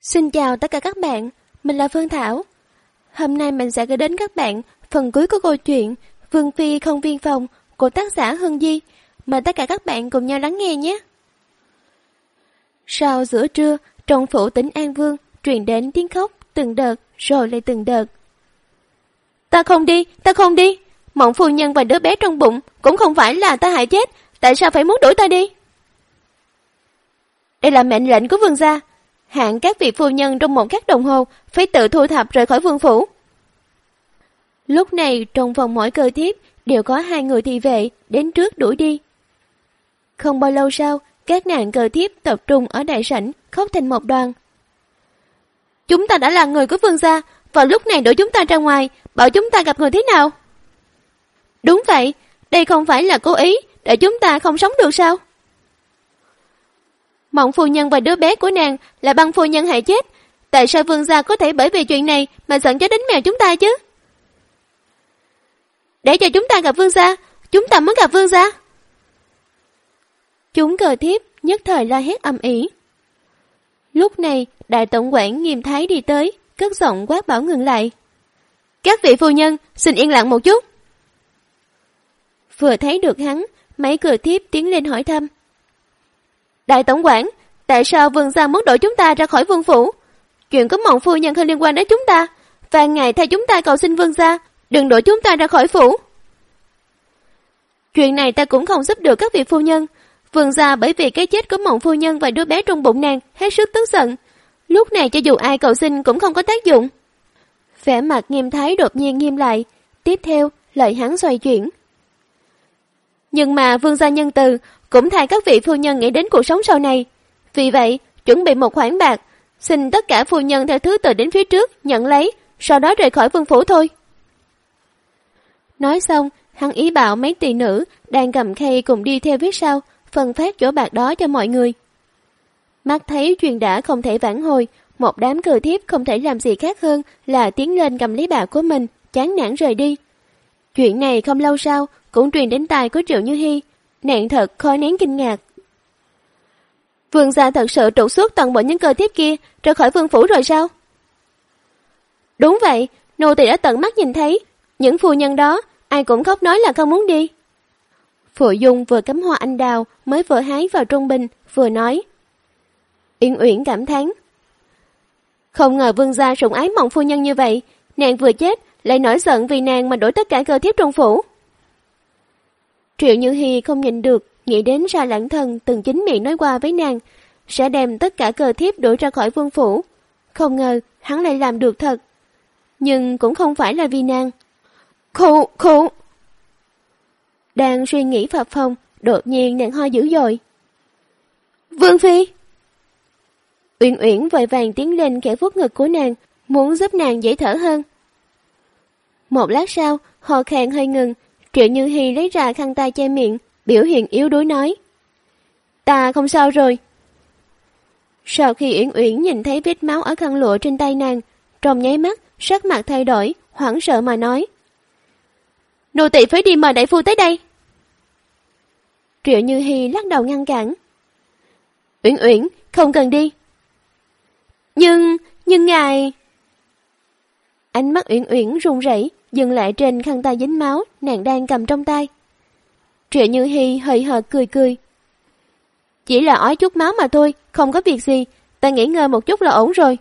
Xin chào tất cả các bạn, mình là Phương Thảo. Hôm nay mình sẽ gửi đến các bạn phần cuối của câu chuyện Vương Phi không viên phòng của tác giả Hương Di. Mời tất cả các bạn cùng nhau lắng nghe nhé. Sau giữa trưa, trong phủ tỉnh An Vương truyền đến tiếng khóc từng đợt rồi lại từng đợt. Ta không đi, ta không đi. Mộng phu nhân và đứa bé trong bụng cũng không phải là ta hại chết. Tại sao phải muốn đuổi ta đi? Đây là mệnh lệnh của vương gia. Hạn các vị phu nhân trong một khắc đồng hồ phải tự thu thập rời khỏi vương phủ. Lúc này trong vòng mỗi cơ thiếp đều có hai người thị vệ đến trước đuổi đi. Không bao lâu sau, các nạn cờ thiếp tập trung ở đại sảnh khóc thành một đoàn. Chúng ta đã là người của vương gia, vào lúc này đuổi chúng ta ra ngoài, bảo chúng ta gặp người thế nào? Đúng vậy, đây không phải là cố ý để chúng ta không sống được sao? Mộng phu nhân và đứa bé của nàng là băng phu nhân hại chết. Tại sao vương gia có thể bởi vì chuyện này mà giận cho đến mèo chúng ta chứ? Để cho chúng ta gặp vương gia, chúng ta muốn gặp vương gia. Chúng cờ thiếp nhất thời la hét âm ý. Lúc này, đại tổng quản nghiêm thái đi tới, cất giọng quát bảo ngừng lại. Các vị phu nhân, xin yên lặng một chút. Vừa thấy được hắn, mấy cờ thiếp tiến lên hỏi thăm. Đại tổng quản, tại sao vương gia muốn đổi chúng ta ra khỏi vương phủ? Chuyện có mộng phu nhân không liên quan đến chúng ta. Và ngày thay chúng ta cầu xin vương gia, đừng đổi chúng ta ra khỏi phủ. Chuyện này ta cũng không giúp được các vị phu nhân. Vương gia bởi vì cái chết của mộng phu nhân và đứa bé trong bụng nàng hết sức tức giận. Lúc này cho dù ai cầu xin cũng không có tác dụng. Vẻ mặt nghiêm thái đột nhiên nghiêm lại. Tiếp theo, lời hắn xoay chuyển. Nhưng mà vương gia nhân từ cũng thay các vị phu nhân nghĩ đến cuộc sống sau này. Vì vậy, chuẩn bị một khoản bạc, xin tất cả phu nhân theo thứ tự đến phía trước, nhận lấy, sau đó rời khỏi vương phủ thôi. Nói xong, hắn ý bảo mấy tỷ nữ đang cầm khay cùng đi theo phía sau, phân phát chỗ bạc đó cho mọi người. Mắt thấy chuyện đã không thể vãn hồi, một đám cờ thiếp không thể làm gì khác hơn là tiến lên cầm lấy bạc của mình, chán nản rời đi. Chuyện này không lâu sau cũng truyền đến tai của Triệu Như Hy, Nạn thật khó nén kinh ngạc. Vương gia thật sự trục xuất toàn bộ những cơ thiếp kia rời khỏi vương phủ rồi sao? Đúng vậy, nô tỳ đã tận mắt nhìn thấy. Những phu nhân đó, ai cũng khóc nói là không muốn đi. Phụ Dung vừa cắm hoa anh đào mới vừa hái vào trung bình, vừa nói. Yên Uyển cảm thán. Không ngờ vương gia sủng ái mộng phu nhân như vậy, nàng vừa chết lại nổi giận vì nàng mà đổi tất cả cơ thiếp trong phủ. Triệu Như Hi không nhìn được, nghĩ đến ra lãng thần từng chính miệng nói qua với nàng, sẽ đem tất cả cờ thiếp đuổi ra khỏi vương phủ. Không ngờ, hắn lại làm được thật. Nhưng cũng không phải là vì nàng. Khụ, khụ! Đang suy nghĩ phập phòng, đột nhiên nàng ho dữ dội. Vương Phi! Uyển Uyển vội vàng tiến lên kẻ vuốt ngực của nàng, muốn giúp nàng dễ thở hơn. Một lát sau, ho khan hơi ngừng, Triệu Như Hi lấy ra khăn tay che miệng, biểu hiện yếu đuối nói. Ta không sao rồi. Sau khi Uyển Uyển nhìn thấy vết máu ở khăn lụa trên tay nàng, trong nháy mắt, sắc mặt thay đổi, hoảng sợ mà nói. Nô tỳ phải đi mời đại phu tới đây. Triệu Như Hi lắc đầu ngăn cản. Uyển Uyển, không cần đi. Nhưng, nhưng ngài... Ánh mắt Uyển Uyển run rẩy, dừng lại trên khăn tay dính máu nàng đang cầm trong tay. Triệu Như Hi hơi hợt cười cười. Chỉ là ói chút máu mà thôi, không có việc gì, ta nghỉ ngơi một chút là ổn rồi.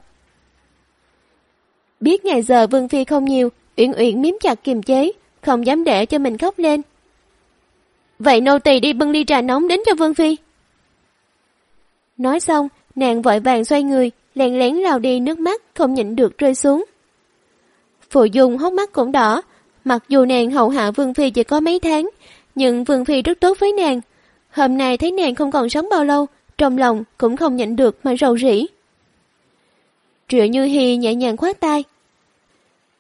Biết ngày giờ Vương Phi không nhiều, Uyển Uyển miếm chặt kiềm chế, không dám để cho mình khóc lên. Vậy nô tỳ đi bưng ly trà nóng đến cho Vương Phi. Nói xong, nàng vội vàng xoay người, lén lén lao đi nước mắt không nhịn được rơi xuống. Phụ Dung hốc mắt cũng đỏ, mặc dù nàng hậu hạ Vương Phi chỉ có mấy tháng, nhưng Vương Phi rất tốt với nàng. Hôm nay thấy nàng không còn sống bao lâu, trong lòng cũng không nhịn được mà rầu rĩ. Triệu Như Hi nhẹ nhàng khoát tay.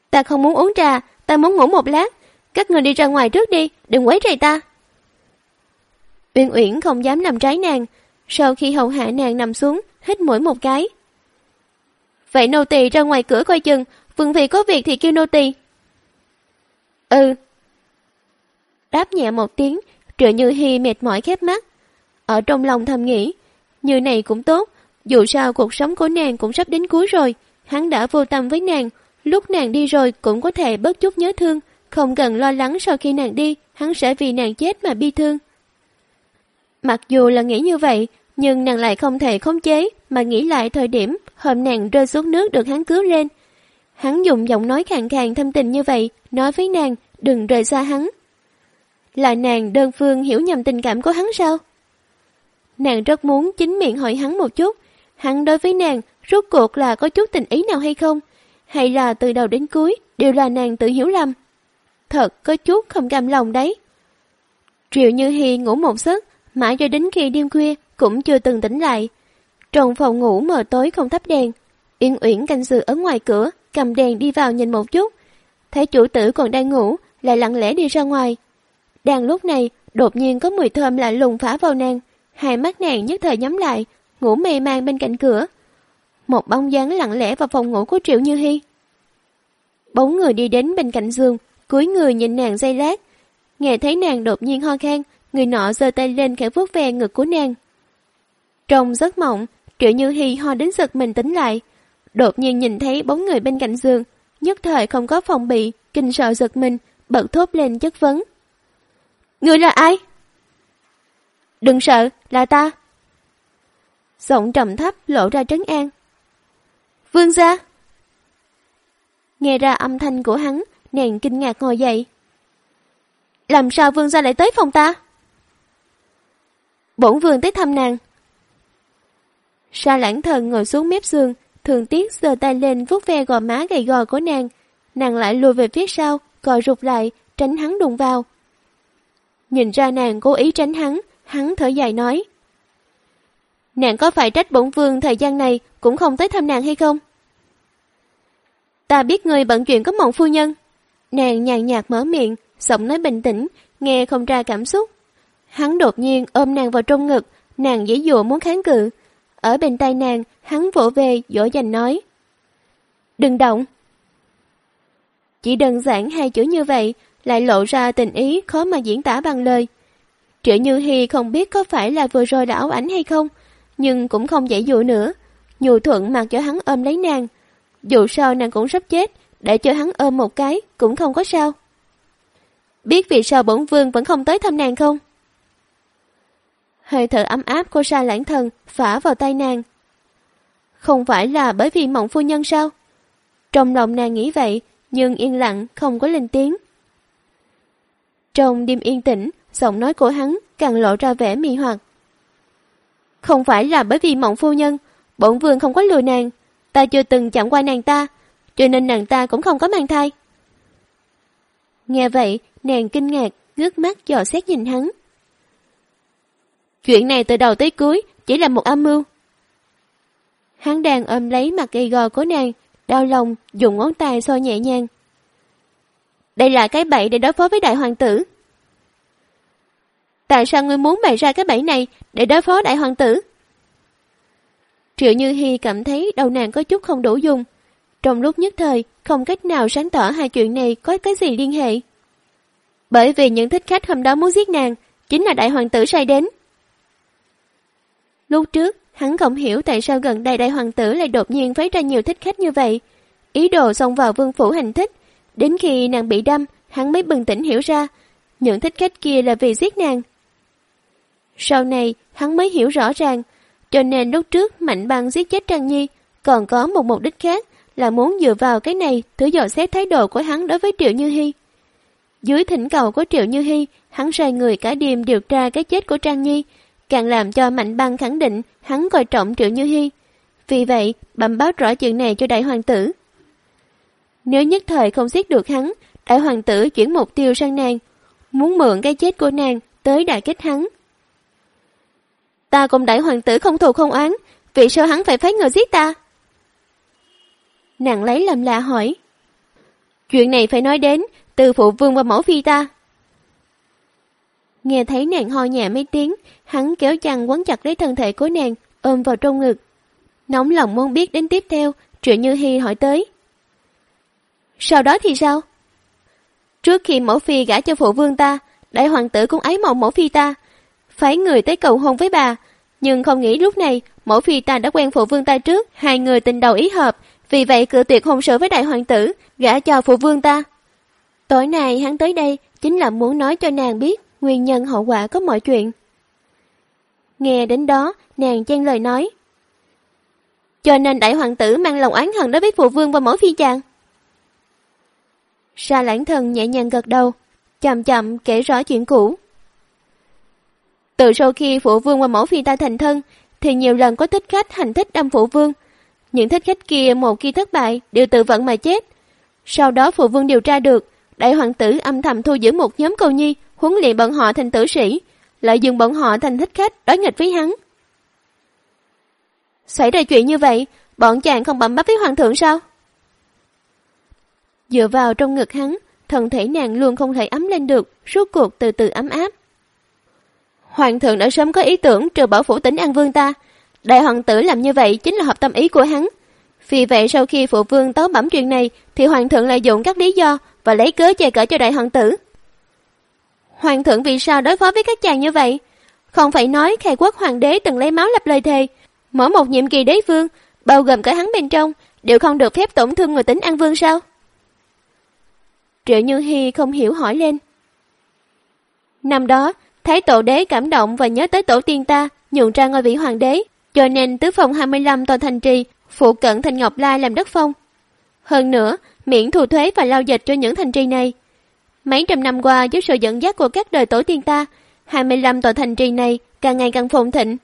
Ta không muốn uống trà, ta muốn ngủ một lát. Các người đi ra ngoài trước đi, đừng quấy rầy ta. Uyển Uyển không dám nằm trái nàng, sau khi hậu hạ nàng nằm xuống, hít mũi một cái. Vậy nô tỳ ra ngoài cửa coi chừng, Vương Phi có việc thì kêu nô tỳ. Ừ. Đáp nhẹ một tiếng, Triệu Như Hi mệt mỏi khép mắt. Ở trong lòng thầm nghĩ, như này cũng tốt, Dù sao cuộc sống của nàng cũng sắp đến cuối rồi, hắn đã vô tâm với nàng, lúc nàng đi rồi cũng có thể bớt chút nhớ thương, không cần lo lắng sau khi nàng đi, hắn sẽ vì nàng chết mà bi thương. Mặc dù là nghĩ như vậy, nhưng nàng lại không thể khống chế mà nghĩ lại thời điểm hôm nàng rơi xuống nước được hắn cứu lên. Hắn dùng giọng nói khàn khàn thâm tình như vậy, nói với nàng đừng rời xa hắn. Là nàng đơn phương hiểu nhầm tình cảm của hắn sao? Nàng rất muốn chính miệng hỏi hắn một chút, hắn đối với nàng rốt cuộc là có chút tình ý nào hay không? Hay là từ đầu đến cuối đều là nàng tự hiểu lầm? Thật có chút không cam lòng đấy. Triệu Như Hi ngủ một giấc, mãi cho đến khi đêm khuya cũng chưa từng tỉnh lại. Trong phòng ngủ mờ tối không thắp đèn, Yên Uyển canh giữ ở ngoài cửa, cầm đèn đi vào nhìn một chút. Thấy chủ tử còn đang ngủ, lại lặng lẽ đi ra ngoài. Đang lúc này, đột nhiên có mùi thơm lạ lùng phá vào nàng. Hai mắt nàng nhất thời nhắm lại, ngủ mê man bên cạnh cửa. Một bóng dáng lặng lẽ vào phòng ngủ của Triệu Như Hi. Bóng người đi đến bên cạnh giường, cúi người nhìn nàng dây lát. Nghe thấy nàng đột nhiên ho khan, người nọ giơ tay lên khẽ vuốt ve ngực của nàng. Trong giấc mộng, Triệu Như Hi ho đến giật mình tính lại. Đột nhiên nhìn thấy bóng người bên cạnh giường, nhất thời không có phòng bị, kinh sợ giật mình, bật thốt lên chất vấn. Người là ai? Đừng sợ, là ta. Giọng trầm thấp lộ ra trấn an. Vương gia. Nghe ra âm thanh của hắn, nàng kinh ngạc ngồi dậy. Làm sao vương gia lại tới phòng ta? Bổn vương tới thăm nàng. Sa lãng thần ngồi xuống mép giường, thường tiếc giơ tay lên vuốt ve gò má gầy gò của nàng. Nàng lại lùi về phía sau, cò rụt lại, tránh hắn đụng vào. Nhìn ra nàng cố ý tránh hắn, hắn thở dài nói. Nàng có phải trách bổn vương thời gian này cũng không tới thăm nàng hay không? Ta biết người bận chuyện có mộng phu nhân. Nàng nhàn nhạt mở miệng, giọng nói bình tĩnh, nghe không ra cảm xúc. Hắn đột nhiên ôm nàng vào trong ngực, nàng dễ dụa muốn kháng cự. Ở bên tay nàng, hắn vỗ về, dỗ dành nói. Đừng động. Chỉ đơn giản hai chữ như vậy, lại lộ ra tình ý khó mà diễn tả bằng lời. Triệu Như Hi không biết có phải là vừa rồi đã ảo ảnh hay không, nhưng cũng không dễ dụ nữa. Nhu thuận mặc cho hắn ôm lấy nàng. Dù sao nàng cũng sắp chết, để cho hắn ôm một cái cũng không có sao. Biết vì sao bổn vương vẫn không tới thăm nàng không? Hơi thở ấm áp của sa lãng thần phả vào tay nàng. Không phải là bởi vì mộng phu nhân sao? Trong lòng nàng nghĩ vậy, nhưng yên lặng không có lên tiếng. Trong đêm yên tĩnh, giọng nói của hắn càng lộ ra vẻ mị hoặc. Không phải là bởi vì mộng phu nhân, bổn vương không có lừa nàng, ta chưa từng chạm qua nàng ta, cho nên nàng ta cũng không có mang thai. Nghe vậy, nàng kinh ngạc, ngước mắt dò xét nhìn hắn. Chuyện này từ đầu tới cuối chỉ là một âm mưu. Hắn đang ôm lấy mặt gầy gò của nàng, đau lòng dùng ngón tay xoa nhẹ nhàng. Đây là cái bẫy để đối phó với đại hoàng tử. Tại sao ngươi muốn bày ra cái bẫy này để đối phó đại hoàng tử? Triệu Như Hi cảm thấy đầu nàng có chút không đủ dùng. Trong lúc nhất thời, không cách nào sáng tỏ hai chuyện này có cái gì liên hệ. Bởi vì những thích khách hôm đó muốn giết nàng, chính là đại hoàng tử sai đến. Lúc trước, hắn không hiểu tại sao gần đây đại hoàng tử lại đột nhiên phái ra nhiều thích khách như vậy. Ý đồ xông vào vương phủ hành thích. Đến khi nàng bị đâm, hắn mới bừng tỉnh hiểu ra, những thích khách kia là vì giết nàng. Sau này, hắn mới hiểu rõ ràng, cho nên lúc trước Mạnh Băng giết chết Trang Nhi, còn có một mục đích khác là muốn dựa vào cái này thử dò xét thái độ của hắn đối với Triệu Như Hi. Dưới thỉnh cầu của Triệu Như Hi, hắn sai người cả đêm điều tra cái chết của Trang Nhi, càng làm cho Mạnh Băng khẳng định hắn coi trọng Triệu Như Hi. Vì vậy, bẩm báo rõ chuyện này cho đại hoàng tử. Nếu nhất thời không giết được hắn, đại hoàng tử chuyển mục tiêu sang nàng, muốn mượn cái chết của nàng tới đại kết hắn. Ta cùng đại hoàng tử không thù không oán, vì sao hắn phải phái người giết ta? Nàng lấy làm lạ hỏi. Chuyện này phải nói đến từ phụ vương và mẫu phi ta. Nghe thấy nàng ho nhẹ mấy tiếng, hắn kéo chăn quấn chặt lấy thân thể của nàng, ôm vào trong ngực. Nóng lòng muốn biết đến tiếp theo, chuyện như Hy hỏi tới. Sau đó thì sao? Trước khi mẫu phi gả cho phụ vương ta, đại hoàng tử cũng ái mộng mẫu phi ta. Phải người tới cầu hôn với bà, nhưng không nghĩ lúc này mẫu phi ta đã quen phụ vương ta trước, hai người tình đầu ý hợp, vì vậy cự tuyệt hôn sự với đại hoàng tử, gả cho phụ vương ta. Tối nay hắn tới đây chính là muốn nói cho nàng biết nguyên nhân hậu quả có mọi chuyện. Nghe đến đó, nàng chen lời nói. Cho nên đại hoàng tử mang lòng oán hận đối với phụ vương và mỗi phi chàng. Sa lãng thần nhẹ nhàng gật đầu, chậm chậm kể rõ chuyện cũ. Từ sau khi phụ vương và mẫu phi ta thành thân, thì nhiều lần có thích khách hành thích đâm phụ vương. Những thích khách kia một khi thất bại đều tự vận mà chết. Sau đó phụ vương điều tra được, đại hoàng tử âm thầm thu giữ một nhóm cầu nhi, huấn luyện bọn họ thành tử sĩ, lợi dụng bọn họ thành thích khách đối nghịch với hắn. Xảy ra chuyện như vậy, bọn chàng không bẩm báo với hoàng thượng sao? Dựa vào trong ngực hắn, thân thể nàng luôn không thể ấm lên được, suốt cuộc từ từ ấm áp. Hoàng thượng đã sớm có ý tưởng trừ bảo phủ tính An Vương ta. Đại hoàng tử làm như vậy chính là hợp tâm ý của hắn. Vì vậy sau khi phụ vương tấu bẩm chuyện này thì hoàng thượng lại dụng các lý do và lấy cớ che cỡ cho đại hoàng tử. Hoàng thượng vì sao đối phó với các chàng như vậy? Không phải nói khai quốc hoàng đế từng lấy máu lập lời thề. Mỗi một nhiệm kỳ đế vương, bao gồm cả hắn bên trong, đều không được phép tổn thương người tính An Vương sao? Triệu Như Hi không hiểu hỏi lên. Năm đó, Thái tổ đế cảm động và nhớ tới tổ tiên ta, nhượng ra ngôi vị hoàng đế, cho nên tứ phòng 25 tòa thành trì, phụ cận thành Ngọc Lai làm đất phong. Hơn nữa, miễn thu thuế và lao dịch cho những thành trì này. Mấy trăm năm qua dưới sự dẫn dắt của các đời tổ tiên ta, 25 tòa thành trì này càng ngày càng phồn thịnh.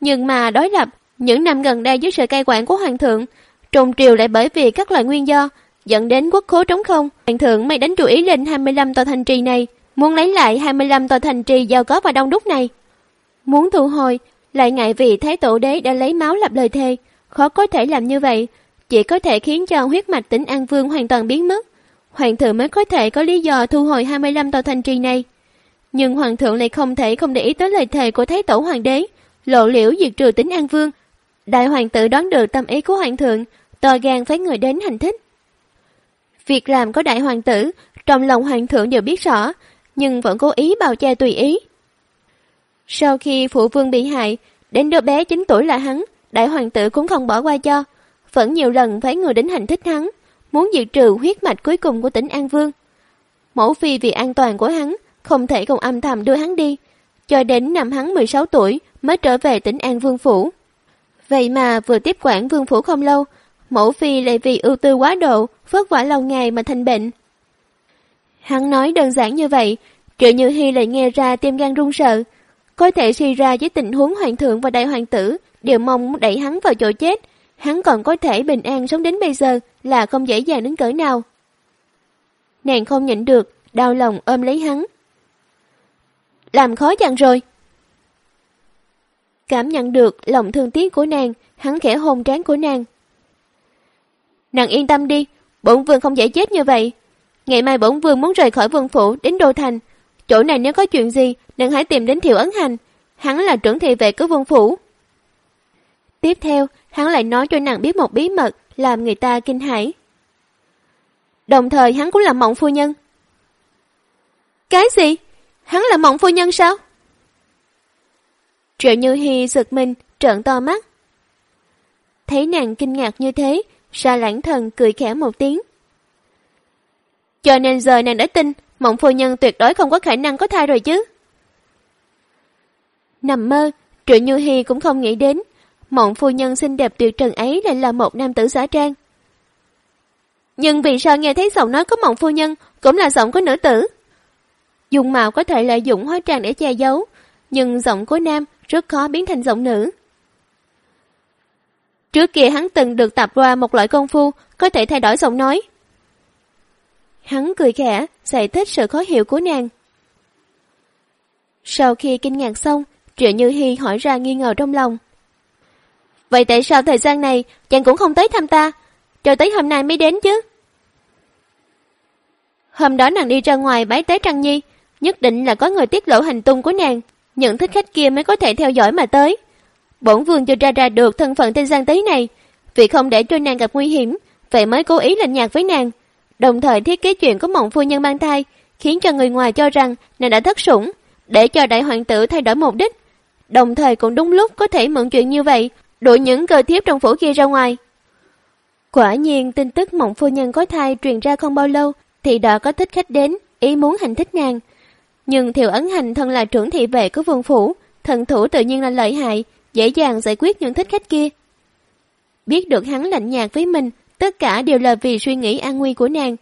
Nhưng mà đối lập, những năm gần đây dưới sự cai quản của hoàng thượng, trùng triều lại bởi vì các loại nguyên do, dẫn đến quốc khố trống không. Hoàng thượng mày đánh chú ý lên 25 tòa thành trì này, muốn lấy lại 25 tòa thành trì giàu có và đông đúc này. Muốn thu hồi, lại ngại vì Thái Tổ Đế đã lấy máu lập lời thề, khó có thể làm như vậy, chỉ có thể khiến cho huyết mạch tỉnh An Vương hoàn toàn biến mất. Hoàng thượng mới có thể có lý do thu hồi 25 tòa thành trì này. Nhưng Hoàng thượng lại không thể không để ý tới lời thề của Thái Tổ Hoàng đế, lộ liễu diệt trừ tính An Vương. Đại hoàng tử đoán được tâm ý của Hoàng thượng, to gan phái người đến hành thích. Việc làm của đại hoàng tử, trong lòng hoàng thượng đều biết rõ, nhưng vẫn cố ý bào che tùy ý. Sau khi phụ vương bị hại, đến đứa bé 9 tuổi là hắn, đại hoàng tử cũng không bỏ qua cho, vẫn nhiều lần phải người đến hành thích hắn, muốn diệt trừ huyết mạch cuối cùng của tỉnh An Vương. Mẫu phi vì an toàn của hắn, không thể không âm thầm đưa hắn đi, cho đến năm hắn 16 tuổi mới trở về tỉnh An Vương Phủ. Vậy mà vừa tiếp quản Vương Phủ không lâu, mẫu phi lại vì ưu tư quá độ, vất vả lâu ngày mà thành bệnh. Hắn nói đơn giản như vậy, Triệu Như Hy lại nghe ra tim gan run sợ. Có thể suy ra với tình huống hoàng thượng và đại hoàng tử đều mong đẩy hắn vào chỗ chết. Hắn còn có thể bình an sống đến bây giờ là không dễ dàng đến cỡ nào. Nàng không nhịn được, đau lòng ôm lấy hắn. Làm khó chàng rồi. Cảm nhận được lòng thương tiếc của nàng, hắn khẽ hôn trán của nàng. Nàng yên tâm đi, bổn vương không dễ chết như vậy, Ngày mai bổn vương muốn rời khỏi vương phủ đến Đô Thành. Chỗ này nếu có chuyện gì, nàng hãy tìm đến Thiệu Ấn Hành. Hắn là trưởng thị vệ của vương phủ. Tiếp theo, hắn lại nói cho nàng biết một bí mật làm người ta kinh hãi. Đồng thời hắn cũng là mộng phu nhân. Cái gì? Hắn là mộng phu nhân sao? Triệu Như Hi giật mình, trợn to mắt. Thấy nàng kinh ngạc như thế, Sa lãng thần cười khẽ một tiếng. Cho nên giờ nàng đã tin mộng phu nhân tuyệt đối không có khả năng có thai rồi chứ. Nằm mơ, Triệu Như Hi cũng không nghĩ đến mộng phu nhân xinh đẹp tuyệt trần ấy lại là một nam tử giả trang. Nhưng vì sao nghe thấy giọng nói của mộng phu nhân cũng là giọng của nữ tử? Dùng mạo có thể lợi dụng hóa trang để che giấu, nhưng giọng của nam rất khó biến thành giọng nữ. Trước kia hắn từng được tập qua một loại công phu có thể thay đổi giọng nói. Hắn cười khẽ, giải thích sự khó hiểu của nàng. Sau khi kinh ngạc xong, Triệu Như Hi hỏi ra nghi ngờ trong lòng. Vậy tại sao thời gian này chàng cũng không tới thăm ta, cho tới hôm nay mới đến chứ? Hôm đó nàng đi ra ngoài bái tế Trăng Nhi, nhất định là có người tiết lộ hành tung của nàng, những thích khách kia mới có thể theo dõi mà tới. Bổn vương chưa ra ra được thân phận tên Giang Tý này, vì không để cho nàng gặp nguy hiểm, vậy mới cố ý lạnh nhạt với nàng đồng thời thiết kế chuyện có mộng phu nhân mang thai, khiến cho người ngoài cho rằng nàng đã thất sủng, để cho đại hoàng tử thay đổi mục đích. Đồng thời cũng đúng lúc có thể mượn chuyện như vậy, đuổi những cờ thiếp trong phủ kia ra ngoài. Quả nhiên tin tức mộng phu nhân có thai truyền ra không bao lâu thì đã có thích khách đến, ý muốn hành thích nàng. Nhưng Thiệu Ấn Hành thân là trưởng thị vệ của vương phủ, thần thủ tự nhiên là lợi hại, dễ dàng giải quyết những thích khách kia. Biết được hắn lạnh nhạt với mình, tất cả đều là vì suy nghĩ an nguy của nàng.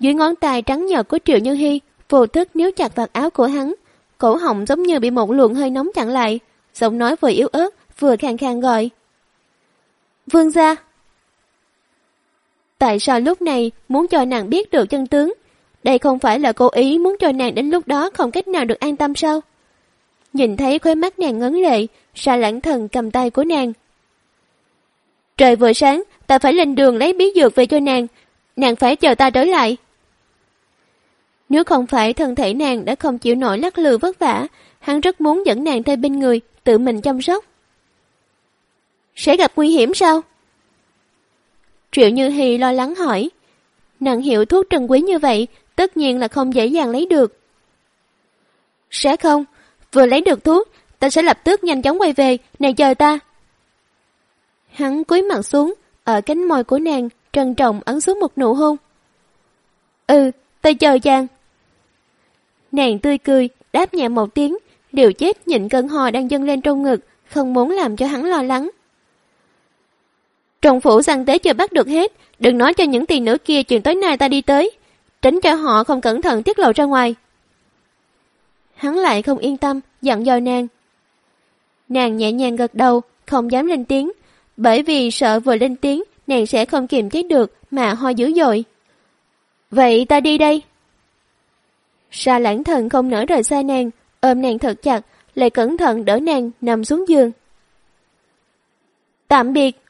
Dưới ngón tay trắng nhợt của Triệu Như Hy, vô thức níu chặt vạt áo của hắn, cổ họng giống như bị một luồng hơi nóng chặn lại, giọng nói vừa yếu ớt, vừa khàn khàn gọi. Vương gia! Tại sao lúc này muốn cho nàng biết được chân tướng? Đây không phải là cố ý muốn cho nàng đến lúc đó không cách nào được an tâm sao? Nhìn thấy khóe mắt nàng ngấn lệ, xa lãng thần cầm tay của nàng. Trời vừa sáng, ta phải lên đường lấy bí dược về cho nàng. Nàng phải chờ ta trở lại. Nếu không phải thân thể nàng đã không chịu nổi lắc lư vất vả, hắn rất muốn dẫn nàng theo bên người, tự mình chăm sóc. Sẽ gặp nguy hiểm sao? Triệu Như hi lo lắng hỏi. Nàng hiểu thuốc trần quý như vậy, tất nhiên là không dễ dàng lấy được. Sẽ không, vừa lấy được thuốc, ta sẽ lập tức nhanh chóng quay về, nàng chờ ta. Hắn cúi mặt xuống, ở cánh môi của nàng, trân trọng ấn xuống một nụ hôn. Ừ, ta chờ chàng. Nàng tươi cười, đáp nhẹ một tiếng, điều chết nhịn cơn ho đang dâng lên trong ngực, không muốn làm cho hắn lo lắng. Trọng phủ săn tế chưa bắt được hết, đừng nói cho những tiền nữ kia chuyện tối nay ta đi tới, tránh cho họ không cẩn thận tiết lộ ra ngoài. Hắn lại không yên tâm, dặn dò nàng. Nàng nhẹ nhàng gật đầu, không dám lên tiếng, bởi vì sợ vừa lên tiếng, nàng sẽ không kiềm chế được mà ho dữ dội. Vậy ta đi đây. Sa lãng thần không nở rời xa nàng, ôm nàng thật chặt, lại cẩn thận đỡ nàng nằm xuống giường. Tạm biệt.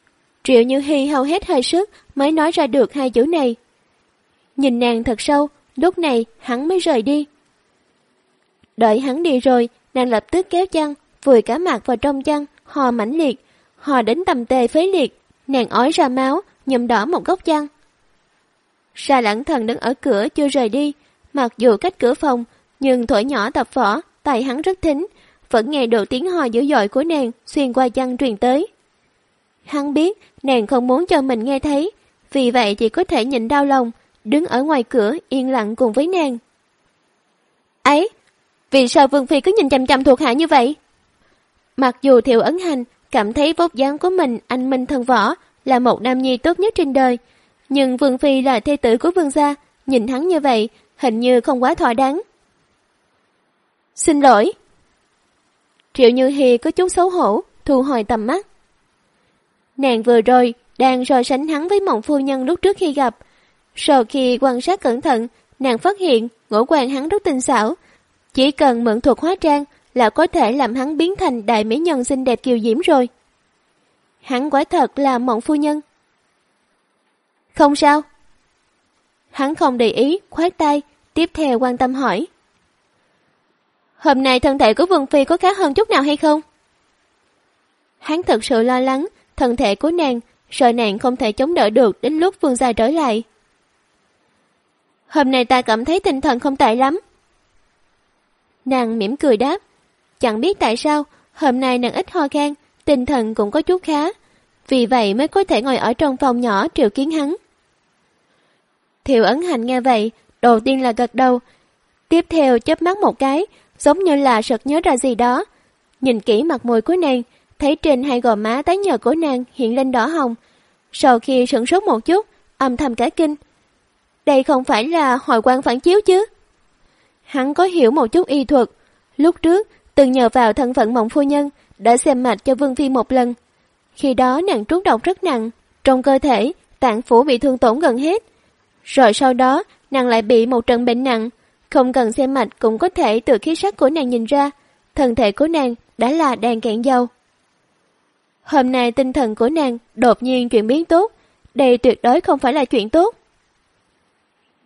Triệu Như hi hao hết hơi sức mới nói ra được hai chữ này. Nhìn nàng thật sâu, lúc này hắn mới rời đi. Đợi hắn đi rồi, nàng lập tức kéo chăn, vùi cả mặt vào trong chăn, hò mãnh liệt, hò đến tầm tề phế liệt, nàng ói ra máu, nhầm đỏ một góc chăn. Sa lãng thần đứng ở cửa chưa rời đi, mặc dù cách cửa phòng, nhưng thổi nhỏ tập võ, tay hắn rất thính, vẫn nghe được tiếng hò dữ dội của nàng xuyên qua chăn truyền tới. Hắn biết nàng không muốn cho mình nghe thấy, vì vậy chỉ có thể nhịn đau lòng, đứng ở ngoài cửa yên lặng cùng với nàng. Ấy, vì sao Vương Phi cứ nhìn chăm chăm thuộc hạ như vậy? Mặc dù Thiệu Ấn Hành cảm thấy vóc dáng của mình anh Minh thần võ là một nam nhi tốt nhất trên đời, nhưng Vương Phi là thê tử của Vương gia, nhìn hắn như vậy hình như không quá thỏa đáng. Xin lỗi. Triệu Như Hi có chút xấu hổ, thu hồi tầm mắt. Nàng vừa rồi đang so sánh hắn với mộng phu nhân lúc trước khi gặp. Sau khi quan sát cẩn thận, nàng phát hiện ngũ quan hắn rất tinh xảo. Chỉ cần mượn thuật hóa trang là có thể làm hắn biến thành đại mỹ nhân xinh đẹp kiều diễm rồi. Hắn quả thật là mộng phu nhân. Không sao. Hắn không để ý, khoát tay, tiếp theo quan tâm hỏi. Hôm nay thân thể của Vương Phi có khá hơn chút nào hay không? Hắn thật sự lo lắng, thân thể của nàng, sợ nàng không thể chống đỡ được đến lúc Vương gia trở lại. Hôm nay ta cảm thấy tinh thần không tệ lắm. Nàng mỉm cười đáp, chẳng biết tại sao, hôm nay nàng ít ho khan, tinh thần cũng có chút khá, vì vậy mới có thể ngồi ở trong phòng nhỏ triệu kiến hắn. Thiệu ấn hành nghe vậy, đầu tiên là gật đầu, tiếp theo chớp mắt một cái, giống như là sực nhớ ra gì đó. Nhìn kỹ mặt môi của nàng, thấy trên hai gò má tái nhợt của nàng hiện lên đỏ hồng. Sau khi sửng sốt một chút, âm thầm cả kinh. Đây không phải là hồi quan phản chiếu chứ? Hắn có hiểu một chút y thuật. Lúc trước, từng nhờ vào thân phận mộng phu nhân, đã xem mạch cho Vương Phi một lần. Khi đó nàng trút độc rất nặng, trong cơ thể, tạng phủ bị thương tổn gần hết. Rồi sau đó, nàng lại bị một trận bệnh nặng, không cần xem mạch cũng có thể từ khí sắc của nàng nhìn ra, thân thể của nàng đã là đàn cạn dầu. Hôm nay tinh thần của nàng đột nhiên chuyển biến tốt, đây tuyệt đối không phải là chuyện tốt.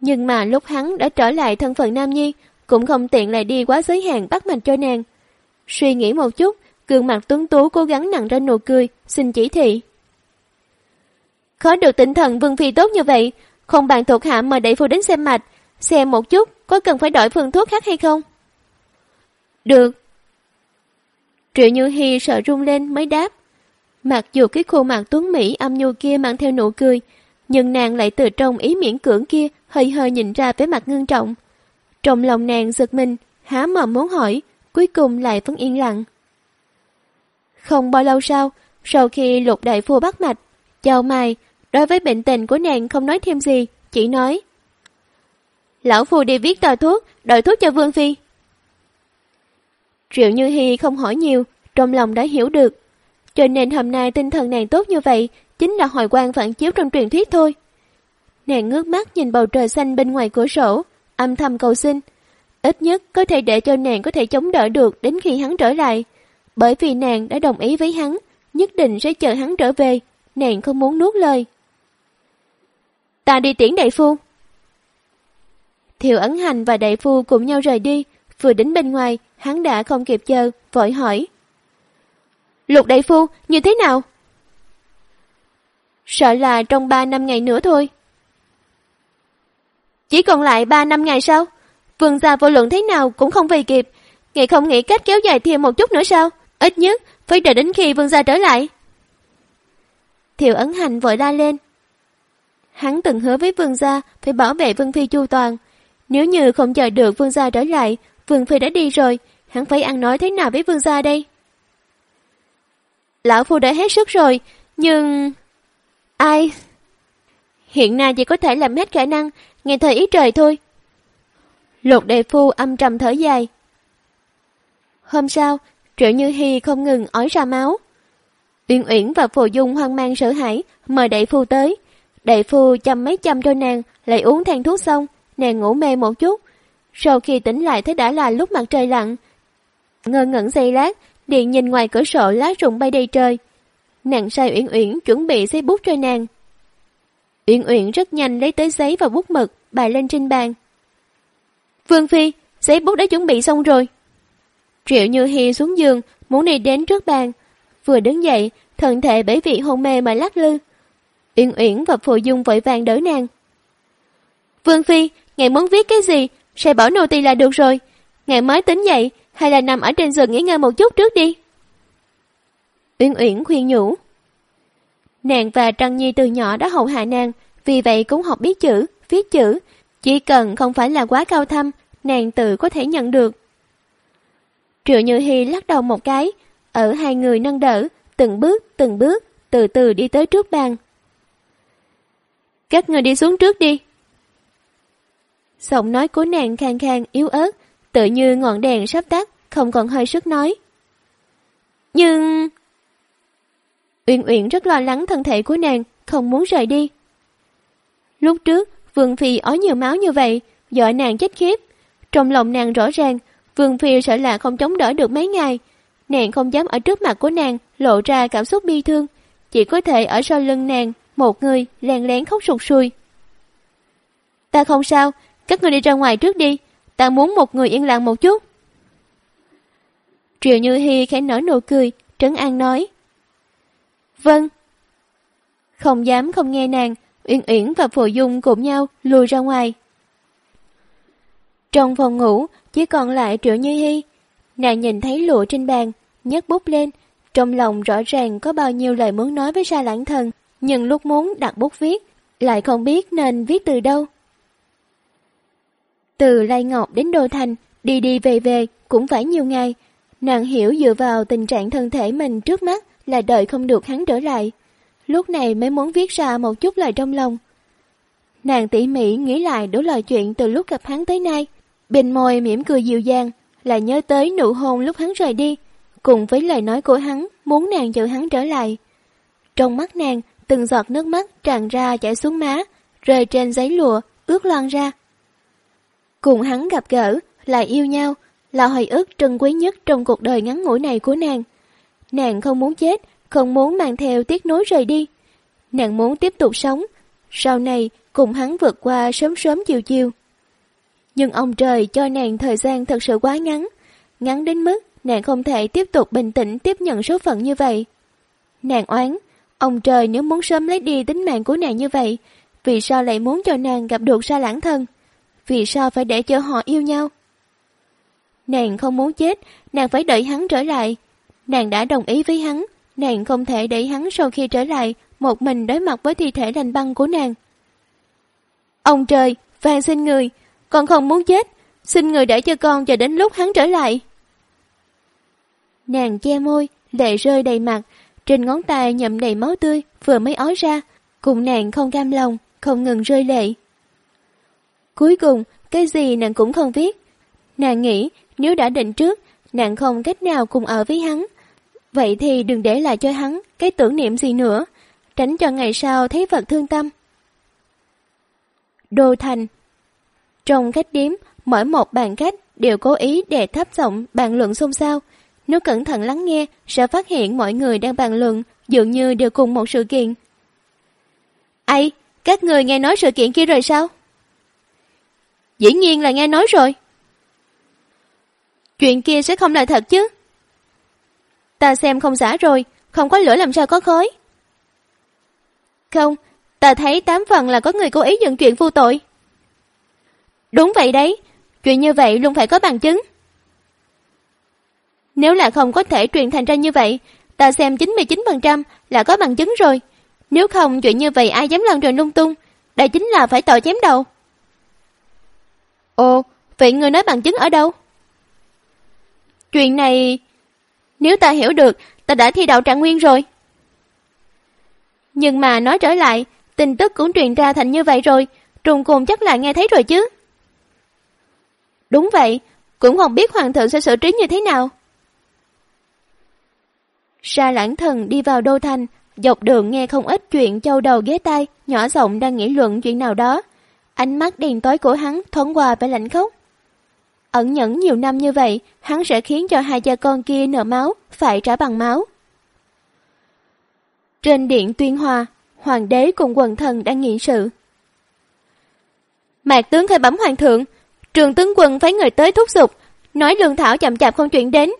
Nhưng mà lúc hắn đã trở lại thân phận nam nhi, cũng không tiện lại đi quá giới hạn bắt mạch cho nàng. Suy nghĩ một chút, gương mặt tuấn tú cố gắng nặng ra nụ cười, xin chỉ thị. Khó được tinh thần vương phi tốt như vậy, không bạn thuộc hạ mời đại phu đến xem mạch, xem một chút có cần phải đổi phương thuốc khác hay không? Được. Triệu Như Hi sợ run lên mới đáp. Mặc dù cái khuôn mặt tuấn Mỹ âm nhu kia mang theo nụ cười, nhưng nàng lại từ trong ý miễn cưỡng kia hơi hơi nhìn ra với mặt ngưng trọng. Trong lòng nàng giật mình, há mồm muốn hỏi, cuối cùng lại vẫn yên lặng. Không bao lâu sau, sau khi lục đại phu bắt mạch, chào mày, đối với bệnh tình của nàng không nói thêm gì, chỉ nói. Lão phu đi viết tờ thuốc, đợi thuốc cho Vương Phi. Triệu Như Hi không hỏi nhiều, trong lòng đã hiểu được. Cho nên hôm nay tinh thần nàng tốt như vậy, chính là hồi quan phản chiếu trong truyền thuyết thôi. Nàng ngước mắt nhìn bầu trời xanh bên ngoài cửa sổ, âm thầm cầu xin. Ít nhất có thể để cho nàng có thể chống đỡ được đến khi hắn trở lại. Bởi vì nàng đã đồng ý với hắn, nhất định sẽ chờ hắn trở về, nàng không muốn nuốt lời. Ta đi tiễn đại phu. Thiệu ấn hành và đại phu cùng nhau rời đi, vừa đến bên ngoài, hắn đã không kịp chờ, vội hỏi. Lục đại phu, như thế nào? Sợ là trong ba năm ngày nữa thôi. Chỉ còn lại ba năm ngày sao? Vương gia vô luận thế nào cũng không về kịp. Ngày không nghĩ cách kéo dài thêm một chút nữa sao? Ít nhất phải đợi đến khi vương gia trở lại. Thiệu ấn hành vội la lên. Hắn từng hứa với vương gia phải bảo vệ vương phi chu toàn. Nếu như không chờ được vương gia trở lại, vương phi đã đi rồi, hắn phải ăn nói thế nào với vương gia đây? Lão phu đã hết sức rồi, nhưng... Ai? Hiện nay chỉ có thể làm hết khả năng, nghe thời ý trời thôi. Lục đề phu âm trầm thở dài. Hôm sau, Triệu Như Hi không ngừng ói ra máu. Uyển Uyển và Phù Dung hoang mang sợ hãi, mời đại phu tới. Đại phu chăm mấy chăm cho nàng, lại uống than thuốc xong, nàng ngủ mê một chút. Sau khi tỉnh lại thấy đã là lúc mặt trời lặn. Ngơ ngẩn giây lát, điện nhìn ngoài cửa sổ lá rụng bay đầy trời. Nàng sai Uyển Uyển chuẩn bị giấy bút cho nàng. Uyển Uyển rất nhanh lấy tới giấy và bút mực, bài lên trên bàn. Vương Phi, giấy bút đã chuẩn bị xong rồi. Triệu Như Hi xuống giường, muốn đi đến trước bàn. Vừa đứng dậy, thân thể bởi vì hôn mê mà lắc lư. Uyển Uyển và Phù Dung vội vàng đỡ nàng. Vương Phi, ngài muốn viết cái gì? Sẽ bảo nô tỳ là được rồi. Ngài mới tính dậy, hay là nằm ở trên giường nghỉ ngơi một chút trước đi. Uyển Uyển khuyên nhủ. Nàng và Trăng Nhi từ nhỏ đã hậu hạ nàng, vì vậy cũng học biết chữ, viết chữ. Chỉ cần không phải là quá cao thâm, nàng tự có thể nhận được. Triệu Như Hi lắc đầu một cái, ở hai người nâng đỡ, từng bước, từng bước, từ từ đi tới trước bàn. Các người đi xuống trước đi. Giọng nói của nàng khang khang yếu ớt, tự như ngọn đèn sắp tắt, không còn hơi sức nói. Nhưng... Uyển Uyển rất lo lắng thân thể của nàng, không muốn rời đi. Lúc trước, Vương Phi ói nhiều máu như vậy, dọa nàng chết khiếp. Trong lòng nàng rõ ràng, Vương Phi sợ là không chống đỡ được mấy ngày. Nàng không dám ở trước mặt của nàng lộ ra cảm xúc bi thương, chỉ có thể ở sau lưng nàng, một người lén lén khóc sụt sùi. Ta không sao, các người đi ra ngoài trước đi, ta muốn một người yên lặng một chút. Triệu Như Hi khẽ nở nụ cười, trấn an nói. Vâng. Không dám không nghe nàng, Uyển Uyển và Phù Dung cùng nhau lùi ra ngoài. Trong phòng ngủ, chỉ còn lại Triệu Như Hi. Nàng nhìn thấy lụa trên bàn, nhấc bút lên, trong lòng rõ ràng có bao nhiêu lời muốn nói với Sa Lãng Thần, nhưng lúc muốn đặt bút viết, lại không biết nên viết từ đâu. Từ Lai Ngọc đến Đô Thành, đi đi về về cũng phải nhiều ngày. Nàng hiểu dựa vào tình trạng thân thể mình trước mắt là đợi không được hắn trở lại. Lúc này mới muốn viết ra một chút lời trong lòng. Nàng tỉ mỉ nghĩ lại đủ lời chuyện từ lúc gặp hắn tới nay. Bên môi mỉm cười dịu dàng, là nhớ tới nụ hôn lúc hắn rời đi, cùng với lời nói của hắn muốn nàng chờ hắn trở lại. Trong mắt nàng, từng giọt nước mắt tràn ra chảy xuống má, rơi trên giấy lụa, ướt loan ra. Cùng hắn gặp gỡ, lại yêu nhau, là hồi ức trân quý nhất trong cuộc đời ngắn ngủi này của nàng. Nàng không muốn chết, không muốn mang theo tiếc nối rời đi. Nàng muốn tiếp tục sống, sau này cùng hắn vượt qua sớm sớm chiều chiều. Nhưng ông trời cho nàng thời gian thật sự quá ngắn, ngắn đến mức nàng không thể tiếp tục bình tĩnh tiếp nhận số phận như vậy. Nàng oán, ông trời nếu muốn sớm lấy đi tính mạng của nàng như vậy, vì sao lại muốn cho nàng gặp được sa lãng thân? Vì sao phải để cho họ yêu nhau? Nàng không muốn chết, nàng phải đợi hắn trở lại. Nàng đã đồng ý với hắn, nàng không thể để hắn sau khi trở lại một mình đối mặt với thi thể lành băng của nàng. Ông trời, van xin người, con không muốn chết, xin người để cho con chờ đến lúc hắn trở lại. Nàng che môi, lệ rơi đầy mặt, trên ngón tay nhậm đầy máu tươi vừa mới ói ra, cùng nàng không cam lòng, không ngừng rơi lệ. Cuối cùng, cái gì nàng cũng không biết. Nàng nghĩ nếu đã định trước, nàng không cách nào cùng ở với hắn. Vậy thì đừng để lại cho hắn cái tưởng niệm gì nữa, tránh cho ngày sau thấy vật thương tâm. Đô Thành Trong cách điếm, mỗi một bàn khách đều cố ý để thấp giọng bàn luận xôn xao. Nếu cẩn thận lắng nghe, sẽ phát hiện mọi người đang bàn luận dường như đều cùng một sự kiện. Ây, các người nghe nói sự kiện kia rồi sao? Dĩ nhiên là nghe nói rồi. Chuyện kia sẽ không là thật chứ? Ta xem không giả rồi, không có lửa làm sao có khói. Không, ta thấy tám phần là có người cố ý dựng chuyện vô tội. Đúng vậy đấy, chuyện như vậy luôn phải có bằng chứng. Nếu là không có thể truyền thành ra như vậy, ta xem 99% là có bằng chứng rồi. Nếu không chuyện như vậy ai dám lan truyền lung tung, đây chính là phải tội chém đầu. Ồ, vậy người nói bằng chứng ở đâu? Chuyện này... Nếu ta hiểu được, ta đã thi đậu trạng nguyên rồi. Nhưng mà nói trở lại, tin tức cũng truyền ra thành như vậy rồi, trùng cùng chắc là nghe thấy rồi chứ. Đúng vậy, cũng không biết hoàng thượng sẽ xử trí như thế nào. Sa lãng thần đi vào đô thành, dọc đường nghe không ít chuyện châu đầu ghế tay, nhỏ giọng đang nghĩ luận chuyện nào đó. Ánh mắt đèn tối của hắn thoáng qua vẻ lạnh khốc. Ẩn nhẫn nhiều năm như vậy, hắn sẽ khiến cho hai cha con kia nợ máu, phải trả bằng máu. Trên điện tuyên hòa, hoàng đế cùng quần thần đang nghị sự. Mạc tướng khai bấm hoàng thượng, trường tướng quân phái người tới thúc giục, nói lương thảo chậm chạp không chuyển đến.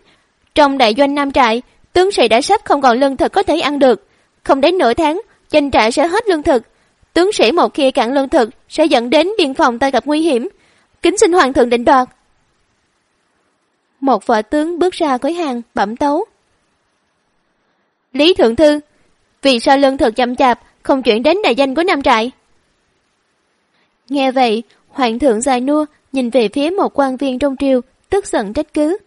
Trong đại doanh Nam Trại, tướng sĩ đã sắp không còn lương thực có thể ăn được. Không đến nửa tháng, danh trại sẽ hết lương thực. Tướng sĩ một khi cạn lương thực sẽ dẫn đến biên phòng ta gặp nguy hiểm. Kính xin hoàng thượng định đoạt. Một vợ tướng bước ra khỏi hàng, bẩm tấu. Lý Thượng Thư, vì sao lương thực chậm chạp, không chuyển đến đại danh của Nam Trại? Nghe vậy, Hoàng thượng dài nua, nhìn về phía một quan viên trong triều, tức giận trách cứ.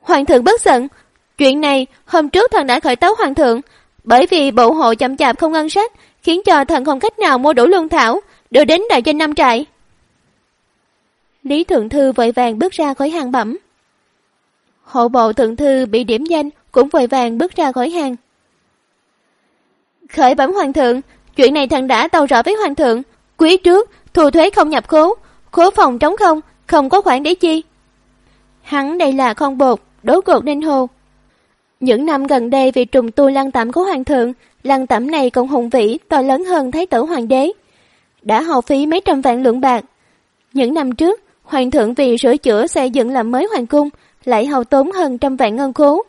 Hoàng thượng bất giận, chuyện này hôm trước thần đã khởi tấu hoàng thượng, bởi vì bộ hộ chậm chạp không ngân sách, khiến cho thần không cách nào mua đủ lương thảo, đưa đến đại danh năm Trại. Lý Thượng Thư vội vàng bước ra khỏi hàng bẩm. Hộ bộ Thượng Thư bị điểm danh cũng vội vàng bước ra khỏi hàng. Khởi bẩm Hoàng thượng, chuyện này thần đã tàu rõ với Hoàng thượng. Quý trước, thu thuế không nhập khố, khố phòng trống không, không có khoản để chi. Hắn đây là con bột, đố cột nên hồ. Những năm gần đây vì trùng tu lăng tẩm của Hoàng thượng, lăng tẩm này còn hùng vĩ, to lớn hơn Thái tử Hoàng đế. Đã hao phí mấy trăm vạn lượng bạc. Những năm trước, Hoàng thượng vì sửa chữa xây dựng làm mới hoàng cung, lại hao tốn hơn trăm vạn ngân khố.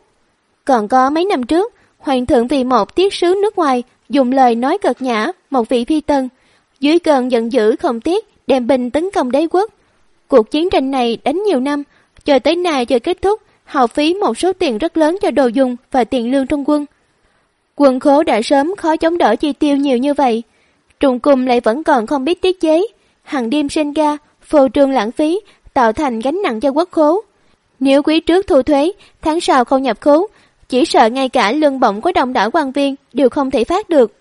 Còn có mấy năm trước, Hoàng thượng vì một tiết sứ nước ngoài, dùng lời nói cợt nhã, một vị phi tân. Dưới cơn giận dữ không tiếc, đem binh tấn công đế quốc. Cuộc chiến tranh này đánh nhiều năm, chờ tới nay chưa kết thúc, hào phí một số tiền rất lớn cho đồ dùng và tiền lương trong quân. Quân khố đã sớm khó chống đỡ chi tiêu nhiều như vậy. Trùng cùng lại vẫn còn không biết tiết chế, hàng đêm sinh ga, phô trương lãng phí, tạo thành gánh nặng cho quốc khố. Nếu quý trước thu thuế, tháng sau không nhập khố, chỉ sợ ngay cả lương bổng của đồng đảo quan viên đều không thể phát được.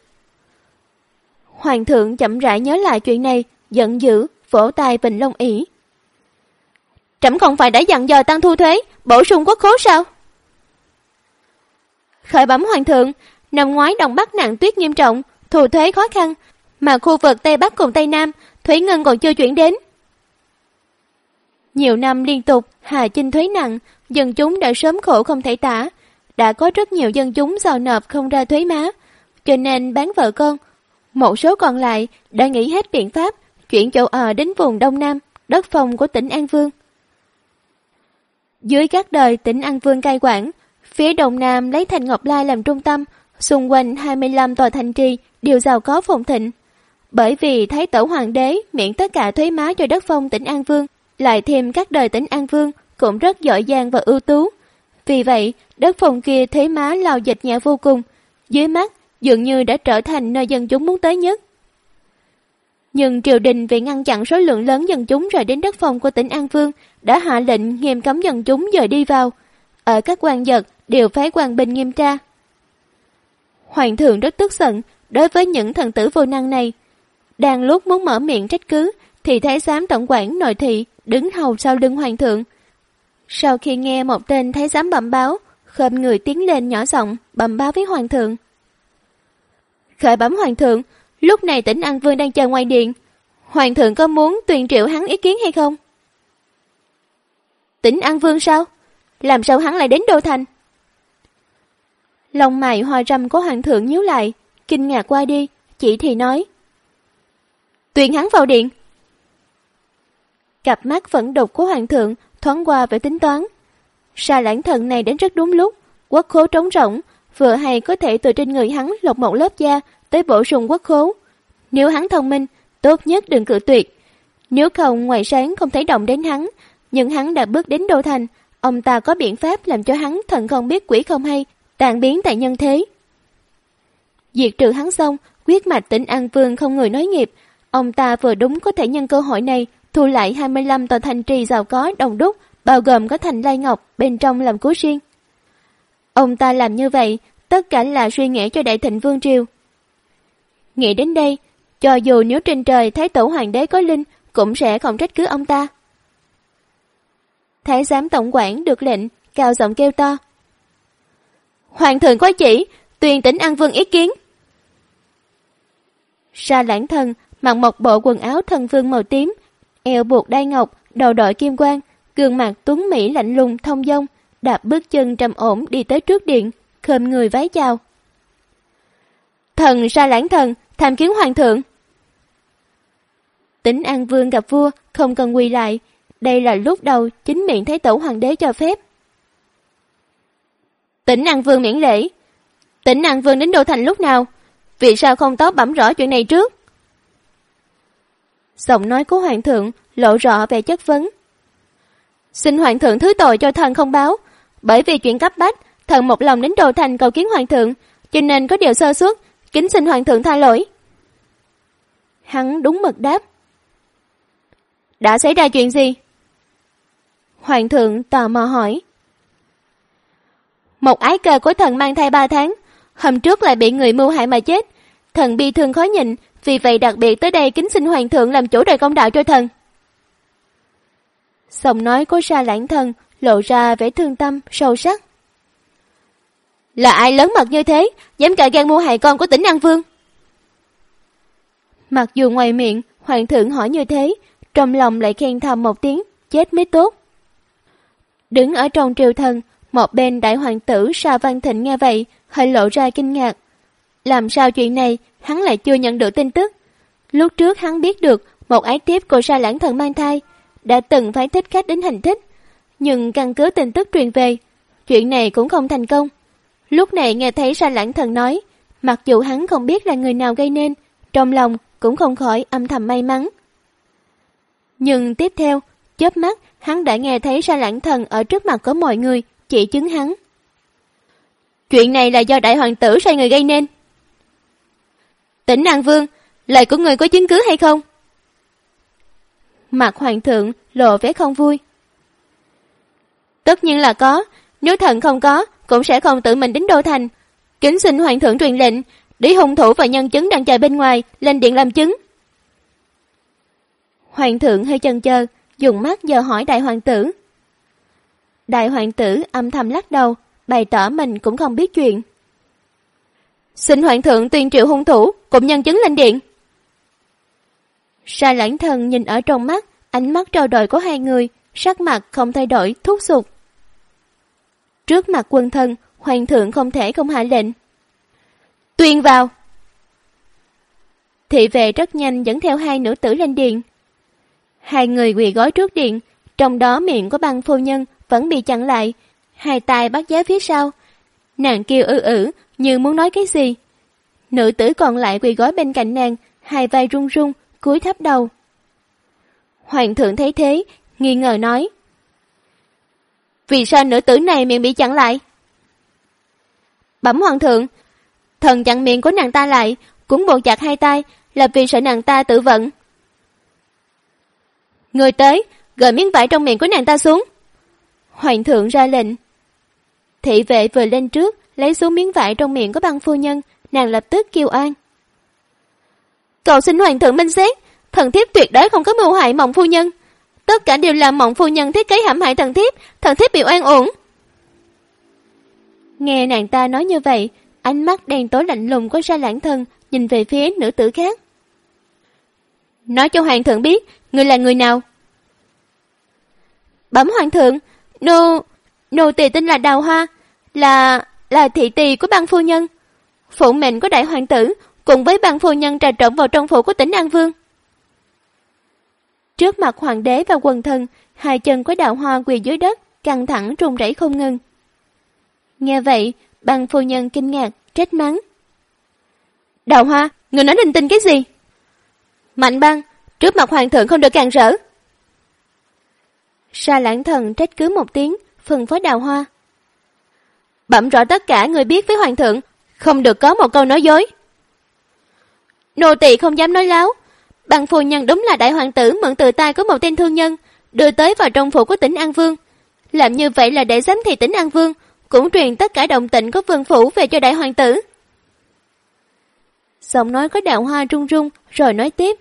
Hoàng thượng chậm rãi nhớ lại chuyện này, giận dữ, vỗ tay bình long ỉ. Trẫm không phải đã dặn dò tăng thu thuế, bổ sung quốc khố sao? Khởi bẩm hoàng thượng, năm ngoái đông bắc nặng tuyết nghiêm trọng, thu thuế khó khăn, mà khu vực Tây Bắc cùng Tây Nam, thuế ngân còn chưa chuyển đến. Nhiều năm liên tục, Hà Chinh thuế nặng, dân chúng đã sớm khổ không thể tả. Đã có rất nhiều dân chúng giao nộp không ra thuế má, cho nên bán vợ con. Một số còn lại đã nghĩ hết biện pháp, chuyển chỗ ở đến vùng Đông Nam, đất phòng của tỉnh An Vương. Dưới các đời tỉnh An Vương cai quản, phía Đông Nam lấy thành Ngọc Lai làm trung tâm, xung quanh 25 tòa thành trì đều giàu có phồn thịnh. Bởi vì Thái Tổ Hoàng đế miễn tất cả thuế má cho đất phong tỉnh An Vương, lại thêm các đời tỉnh An Vương cũng rất giỏi giang và ưu tú. Vì vậy, đất phong kia thế má lao dịch nhẹ vô cùng, dưới mắt dường như đã trở thành nơi dân chúng muốn tới nhất. Nhưng triều đình vì ngăn chặn số lượng lớn dân chúng rời đến đất phòng của tỉnh An Vương đã hạ lệnh nghiêm cấm dân chúng dời đi vào. Ở các quan vật đều phái quan binh nghiêm tra. Hoàng thượng rất tức giận đối với những thần tử vô năng này. Đang lúc muốn mở miệng trách cứ thì thái giám tổng quản nội thị đứng hầu sau lưng hoàng thượng. Sau khi nghe một tên thái giám bẩm báo, khom người tiến lên nhỏ giọng bẩm báo với hoàng thượng. Khởi bẩm hoàng thượng, lúc này tỉnh An Vương đang chờ ngoài điện. Hoàng thượng có muốn tuyên triệu hắn ý kiến hay không? Tỉnh An Vương sao? Làm sao hắn lại đến Đô Thành? Lòng mày hoa râm của hoàng thượng nhíu lại, kinh ngạc qua đi, chỉ thì nói. Tuyên hắn vào điện. Cặp mắt vẫn độc của hoàng thượng thoáng qua vẻ tính toán. Sa lãng thần này đến rất đúng lúc, quốc khố trống rỗng, vừa hay có thể từ trên người hắn lột một lớp da tới bổ sung quốc khố. Nếu hắn thông minh, tốt nhất đừng cự tuyệt. Nếu không ngoài sáng không thấy động đến hắn, nhưng hắn đã bước đến đô thành, ông ta có biện pháp làm cho hắn thần không biết quỷ không hay, tàn biến tại nhân thế. Diệt trừ hắn xong, quyết mạch tỉnh An Vương không người nói nghiệp, ông ta vừa đúng có thể nhân cơ hội này thu lại 25 tòa thành trì giàu có đồng đúc, bao gồm có thành Lai Ngọc bên trong làm cố riêng. Ông ta làm như vậy, tất cả là suy nghĩ cho đại thịnh vương triều. Nghĩ đến đây, cho dù nếu trên trời Thái tổ hoàng đế có linh, cũng sẽ không trách cứ ông ta. Thái giám tổng quản được lệnh, cao giọng kêu to. Hoàng thượng có chỉ, tuyền tỉnh An Vương ý kiến. Sa lãng thần mặc một bộ quần áo thần vương màu tím, eo buộc đai ngọc, đầu đội kim quang, gương mặt tuấn mỹ lạnh lùng thông dong, đạp bước chân trầm ổn đi tới trước điện, khom người vái chào. Thần Sa lãng thần, tham kiến hoàng thượng. Tính An Vương gặp vua, không cần quỳ lại. Đây là lúc đầu chính miệng Thái Tổ Hoàng đế cho phép. Tỉnh An Vương miễn lễ. Tỉnh An Vương đến Đô Thành lúc nào? Vì sao không tóm bẩm rõ chuyện này trước? Giọng nói của Hoàng thượng lộ rõ về chất vấn. Xin Hoàng thượng thứ tội cho thần không báo. Bởi vì chuyện cấp bách, thần một lòng đến Đô Thành cầu kiến Hoàng thượng, cho nên có điều sơ suất, kính xin Hoàng thượng tha lỗi. Hắn đúng mực đáp. Đã xảy ra chuyện gì? Hoàng thượng tò mò hỏi. Một ái cơ của thần mang thai ba tháng, hôm trước lại bị người mưu hại mà chết. Thần bi thương khó nhịn, vì vậy đặc biệt tới đây kính xin hoàng thượng làm chủ đời công đạo cho thần. Giọng nói của sa lãng thần lộ ra vẻ thương tâm, sâu sắc. Là ai lớn mật như thế, dám cả gan mua hại con của tỉnh An Vương? Mặc dù ngoài miệng, hoàng thượng hỏi như thế, trong lòng lại khen thầm một tiếng, chết mới tốt. Đứng ở trong triều thần, một bên đại hoàng tử Sa Văn Thịnh nghe vậy, hơi lộ ra kinh ngạc. Làm sao chuyện này, hắn lại chưa nhận được tin tức. Lúc trước hắn biết được một ái tiếp của Sa Lãng Thần mang thai, đã từng phải thích khách đến hành thích. Nhưng căn cứ tin tức truyền về, chuyện này cũng không thành công. Lúc này nghe thấy ra Lãng Thần nói, mặc dù hắn không biết là người nào gây nên, trong lòng cũng không khỏi âm thầm may mắn. Nhưng tiếp theo, chớp mắt, hắn đã nghe thấy ra Lãng Thần ở trước mặt của mọi người, chỉ chứng hắn. Chuyện này là do đại hoàng tử sai người gây nên. Tỉnh An Vương, lời của người có chứng cứ hay không? Mặt hoàng thượng lộ vẻ không vui. Tất nhiên là có, nếu thần không có, cũng sẽ không tự mình đến Đô Thành. Kính xin hoàng thượng truyền lệnh, để hung thủ và nhân chứng đang chờ bên ngoài lên điện làm chứng. Hoàng thượng hơi chần chờ, dùng mắt giờ hỏi đại hoàng tử. Đại hoàng tử âm thầm lắc đầu, bày tỏ mình cũng không biết chuyện. Xin hoàng thượng tuyên triệu hung thủ, cùng nhân chứng lên điện. Sa lãng thần nhìn ở trong mắt, ánh mắt trao đổi của hai người, sắc mặt không thay đổi, thúc sụp. Trước mặt quân thân, hoàng thượng không thể không hạ lệnh. Tuyên vào! Thị vệ rất nhanh dẫn theo hai nữ tử lên điện. Hai người quỳ gói trước điện, trong đó miệng của băng phu nhân vẫn bị chặn lại, hai tay bắt giá phía sau. Nàng kêu ư ử, như muốn nói cái gì. Nữ tử còn lại quỳ gói bên cạnh nàng, hai vai run run, cúi thấp đầu. Hoàng thượng thấy thế, nghi ngờ nói. Vì sao nữ tử này miệng bị chặn lại? Bẩm hoàng thượng, thần chặn miệng của nàng ta lại, cũng buộc chặt hai tay, là vì sợ nàng ta tự vận. Người tới, gỡ miếng vải trong miệng của nàng ta xuống. Hoàng thượng ra lệnh. Thị vệ vừa lên trước, lấy xuống miếng vải trong miệng của băng phu nhân, nàng lập tức kêu an. cậu xin hoàng thượng minh xét, thần thiếp tuyệt đối không có mưu hại mộng phu nhân. Tất cả đều là mộng phu nhân thiết kế hãm hại thần thiếp, thần thiếp bị oan uổng. Nghe nàng ta nói như vậy, ánh mắt đen tối lạnh lùng của sa lãng thần nhìn về phía nữ tử khác. Nói cho hoàng thượng biết, người là người nào? Bấm hoàng thượng, nô, nô tỳ tên là Đào Hoa, là, là thị tỳ của băng phu nhân. Phụ mệnh của đại hoàng tử, cùng với băng phu nhân trà trộn vào trong phủ của tỉnh An Vương. Trước mặt hoàng đế và quần thần, hai chân của đạo hoa quỳ dưới đất, căng thẳng run rẩy không ngừng. Nghe vậy, băng phu nhân kinh ngạc, trách mắng. Đạo hoa, người nói linh tinh cái gì? Mạnh băng, trước mặt hoàng thượng không được càng rỡ. Sa lãng thần trách cứ một tiếng, phần phó đào hoa. Bẩm rõ tất cả người biết với hoàng thượng, không được có một câu nói dối. Nô tỳ không dám nói láo, bằng phu nhân đúng là đại hoàng tử mượn từ tay của một tên thương nhân, đưa tới vào trong phủ của tỉnh An Vương. Làm như vậy là để giám thị tỉnh An Vương, cũng truyền tất cả động tĩnh của vương phủ về cho đại hoàng tử. Giọng nói có đạo hoa rung rung, rồi nói tiếp.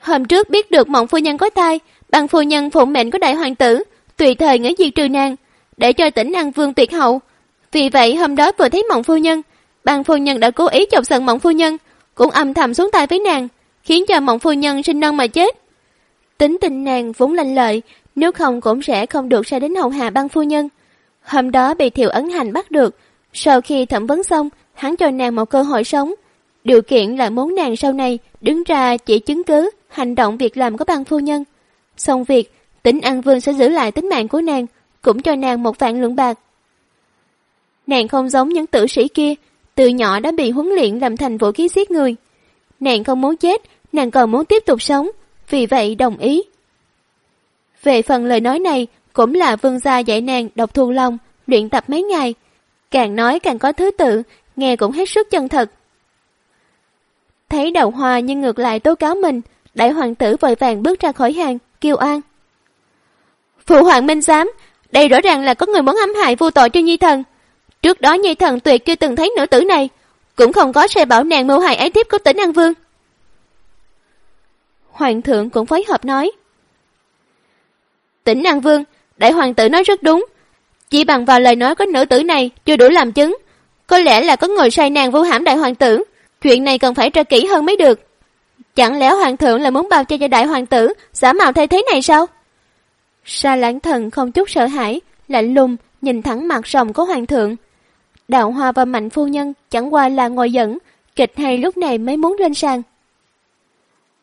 Hôm trước biết được mộng phu nhân có thai, bằng phu nhân phụng mệnh của đại hoàng tử, tùy thời ngỡ diệt trừ nàng, để cho tỉnh An Vương tuyệt hậu. Vì vậy hôm đó vừa thấy mộng phu nhân, bằng phu nhân đã cố ý chọc giận mộng phu nhân, cũng âm thầm xuống tay với nàng, khiến cho mộng phu nhân sinh non mà chết. Tính tình nàng vốn lanh lợi, nếu không cũng sẽ không được ra đến hậu hạ băng phu nhân. Hôm đó bị thiệu ấn hành bắt được, sau khi thẩm vấn xong, hắn cho nàng một cơ hội sống. Điều kiện là muốn nàng sau này đứng ra chỉ chứng cứ hành động việc làm của băng phu nhân. Xong việc, tỉnh An Vương sẽ giữ lại tính mạng của nàng, cũng cho nàng một vạn lượng bạc. Nàng không giống những tử sĩ kia, từ nhỏ đã bị huấn luyện làm thành vũ khí giết người. Nàng không muốn chết, nàng còn muốn tiếp tục sống, vì vậy đồng ý. Về phần lời nói này, cũng là vương gia dạy nàng đọc thu lòng, luyện tập mấy ngày. Càng nói càng có thứ tự, nghe cũng hết sức chân thật. Thấy đầu hoa nhưng ngược lại tố cáo mình, đại hoàng tử vội vàng bước ra khỏi hàng, kêu an. Phụ hoàng minh giám, đây rõ ràng là có người muốn hãm hại vô tội cho nhi thần. Trước đó nhi thần tuyệt chưa từng thấy nữ tử này, cũng không có sai bảo nàng mưu hại ái tiếp của tỉnh An Vương. Hoàng thượng cũng phối hợp nói. Tỉnh An Vương, đại hoàng tử nói rất đúng. Chỉ bằng vào lời nói của nữ tử này chưa đủ làm chứng. Có lẽ là có người sai nàng vô hãm đại hoàng tử. Chuyện này cần phải tra kỹ hơn mới được. Chẳng lẽ hoàng thượng là muốn bao che cho đại hoàng tử giả mạo thay thế này sao? Sa lãng thần không chút sợ hãi, lạnh lùng nhìn thẳng mặt rồng của hoàng thượng. Đạo Hoa và Mạnh Phu Nhân chẳng qua là ngồi dẫn, kịch hay lúc này mới muốn lên sàn.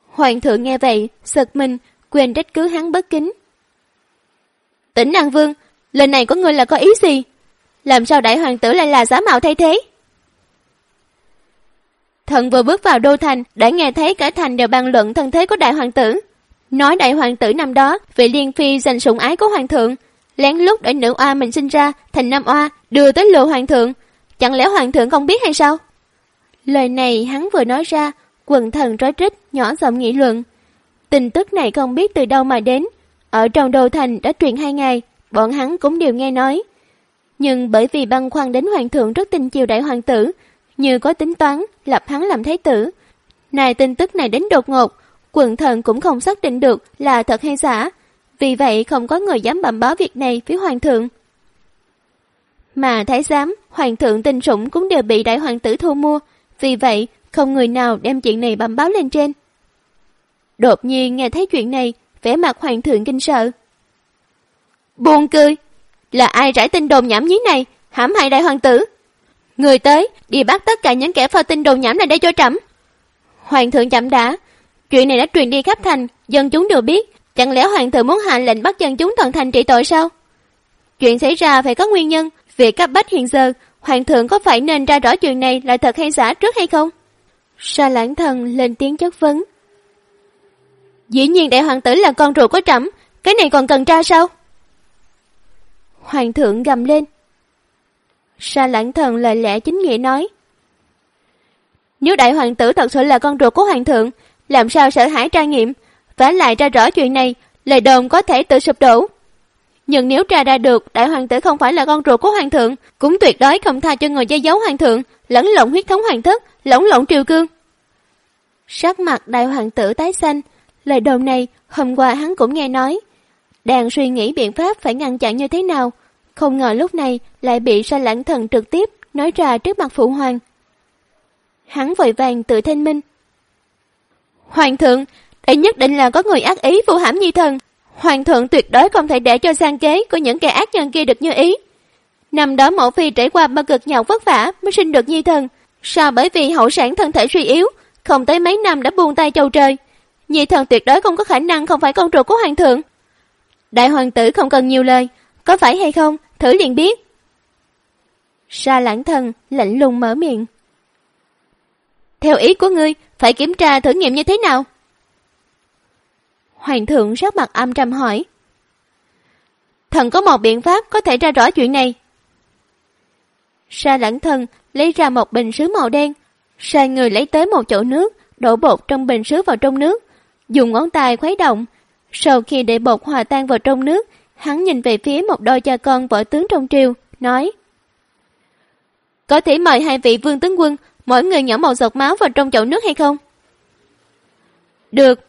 Hoàng thượng nghe vậy, sực mình, quyền trách cứ hắn bất kính. Tỉnh An Vương, lần này của ngươi là có ý gì? Làm sao đại hoàng tử lại là giả mạo thay thế? Thần vừa bước vào đô thành đã nghe thấy cả thành đều bàn luận thân thế của đại hoàng tử. Nói đại hoàng tử năm đó vị liên phi giành sủng ái của hoàng thượng, lén lút để nữ oa mình sinh ra thành nam oa đưa tới lừa hoàng thượng. Chẳng lẽ hoàng thượng không biết hay sao? Lời này hắn vừa nói ra, quần thần rối rít nhỏ giọng nghị luận. Tin tức này không biết từ đâu mà đến. Ở trong đô thành đã truyền hai ngày, bọn hắn cũng đều nghe nói. Nhưng bởi vì băng khoăn đến hoàng thượng rất tin chiều đại hoàng tử, như có tính toán lập hắn làm thái tử. Này tin tức này đến đột ngột, quần thần cũng không xác định được là thật hay giả, vì vậy không có người dám bẩm báo việc này với hoàng thượng. Mà thái giám, hoàng thượng tình sủng cũng đều bị đại hoàng tử thu mua, vì vậy không người nào đem chuyện này bẩm báo lên trên. Đột nhiên nghe thấy chuyện này, vẻ mặt hoàng thượng kinh sợ. Buồn cười, là ai rải tin đồn nhảm nhí này, hãm hại đại hoàng tử? Người tới, đi bắt tất cả những kẻ phao tin đồn nhảm này đây cho trẫm. Hoàng thượng chậm đã, chuyện này đã truyền đi khắp thành, dân chúng đều biết, chẳng lẽ hoàng thượng muốn hạ lệnh bắt dân chúng toàn thành trị tội sao? Chuyện xảy ra phải có nguyên nhân, việc cấp bách hiện giờ, hoàng thượng có phải nên ra rõ chuyện này là thật hay giả trước hay không? Sa lãng thần lên tiếng chất vấn. Dĩ nhiên đại hoàng tử là con ruột của trẫm, cái này còn cần tra sao? Hoàng thượng gầm lên. Sa lãng thần lời lẽ chính nghĩa nói. Nếu đại hoàng tử thật sự là con ruột của hoàng thượng, làm sao sợ hãi tra nghiệm, vả lại ra rõ chuyện này, lời đồn có thể tự sụp đổ. Nhưng nếu tra ra được đại hoàng tử không phải là con ruột của hoàng thượng, cũng tuyệt đối không tha cho người che giấu hoàng thượng, lẫn lộn huyết thống hoàng thất, lẫn lộn triều cương. Sắc mặt đại hoàng tử tái xanh, lời đồn này hôm qua hắn cũng nghe nói. Đang suy nghĩ biện pháp phải ngăn chặn như thế nào, không ngờ lúc này lại bị sa lãng thần trực tiếp nói ra trước mặt phụ hoàng. Hắn vội vàng tự thanh minh. Hoàng thượng, đây nhất định là có người ác ý vu hãm nhi thần. Hoàng thượng tuyệt đối không thể để cho sang kế của những kẻ ác nhân kia được như ý. Năm đó mẫu phi trải qua bao cực nhọc vất vả mới sinh được nhi thần. Sao bởi vì hậu sản thân thể suy yếu, không tới mấy năm đã buông tay châu trời. Nhi thần tuyệt đối không có khả năng không phải con ruột của hoàng thượng. Đại hoàng tử không cần nhiều lời, có phải hay không, thử liền biết. Sa lãng thần lạnh lùng mở miệng. Theo ý của ngươi, phải kiểm tra thử nghiệm như thế nào? Hoàng thượng sắc mặt âm trầm hỏi. Thần có một biện pháp có thể ra rõ chuyện này. Sa lãng thần lấy ra một bình sứ màu đen, sai người lấy tới một chậu nước, đổ bột trong bình sứ vào trong nước, dùng ngón tay khuấy động. Sau khi để bột hòa tan vào trong nước, hắn nhìn về phía một đôi cha con võ tướng trong triều, nói Có thể mời hai vị vương tướng quân, mỗi người nhỏ một giọt máu vào trong chậu nước hay không? Được.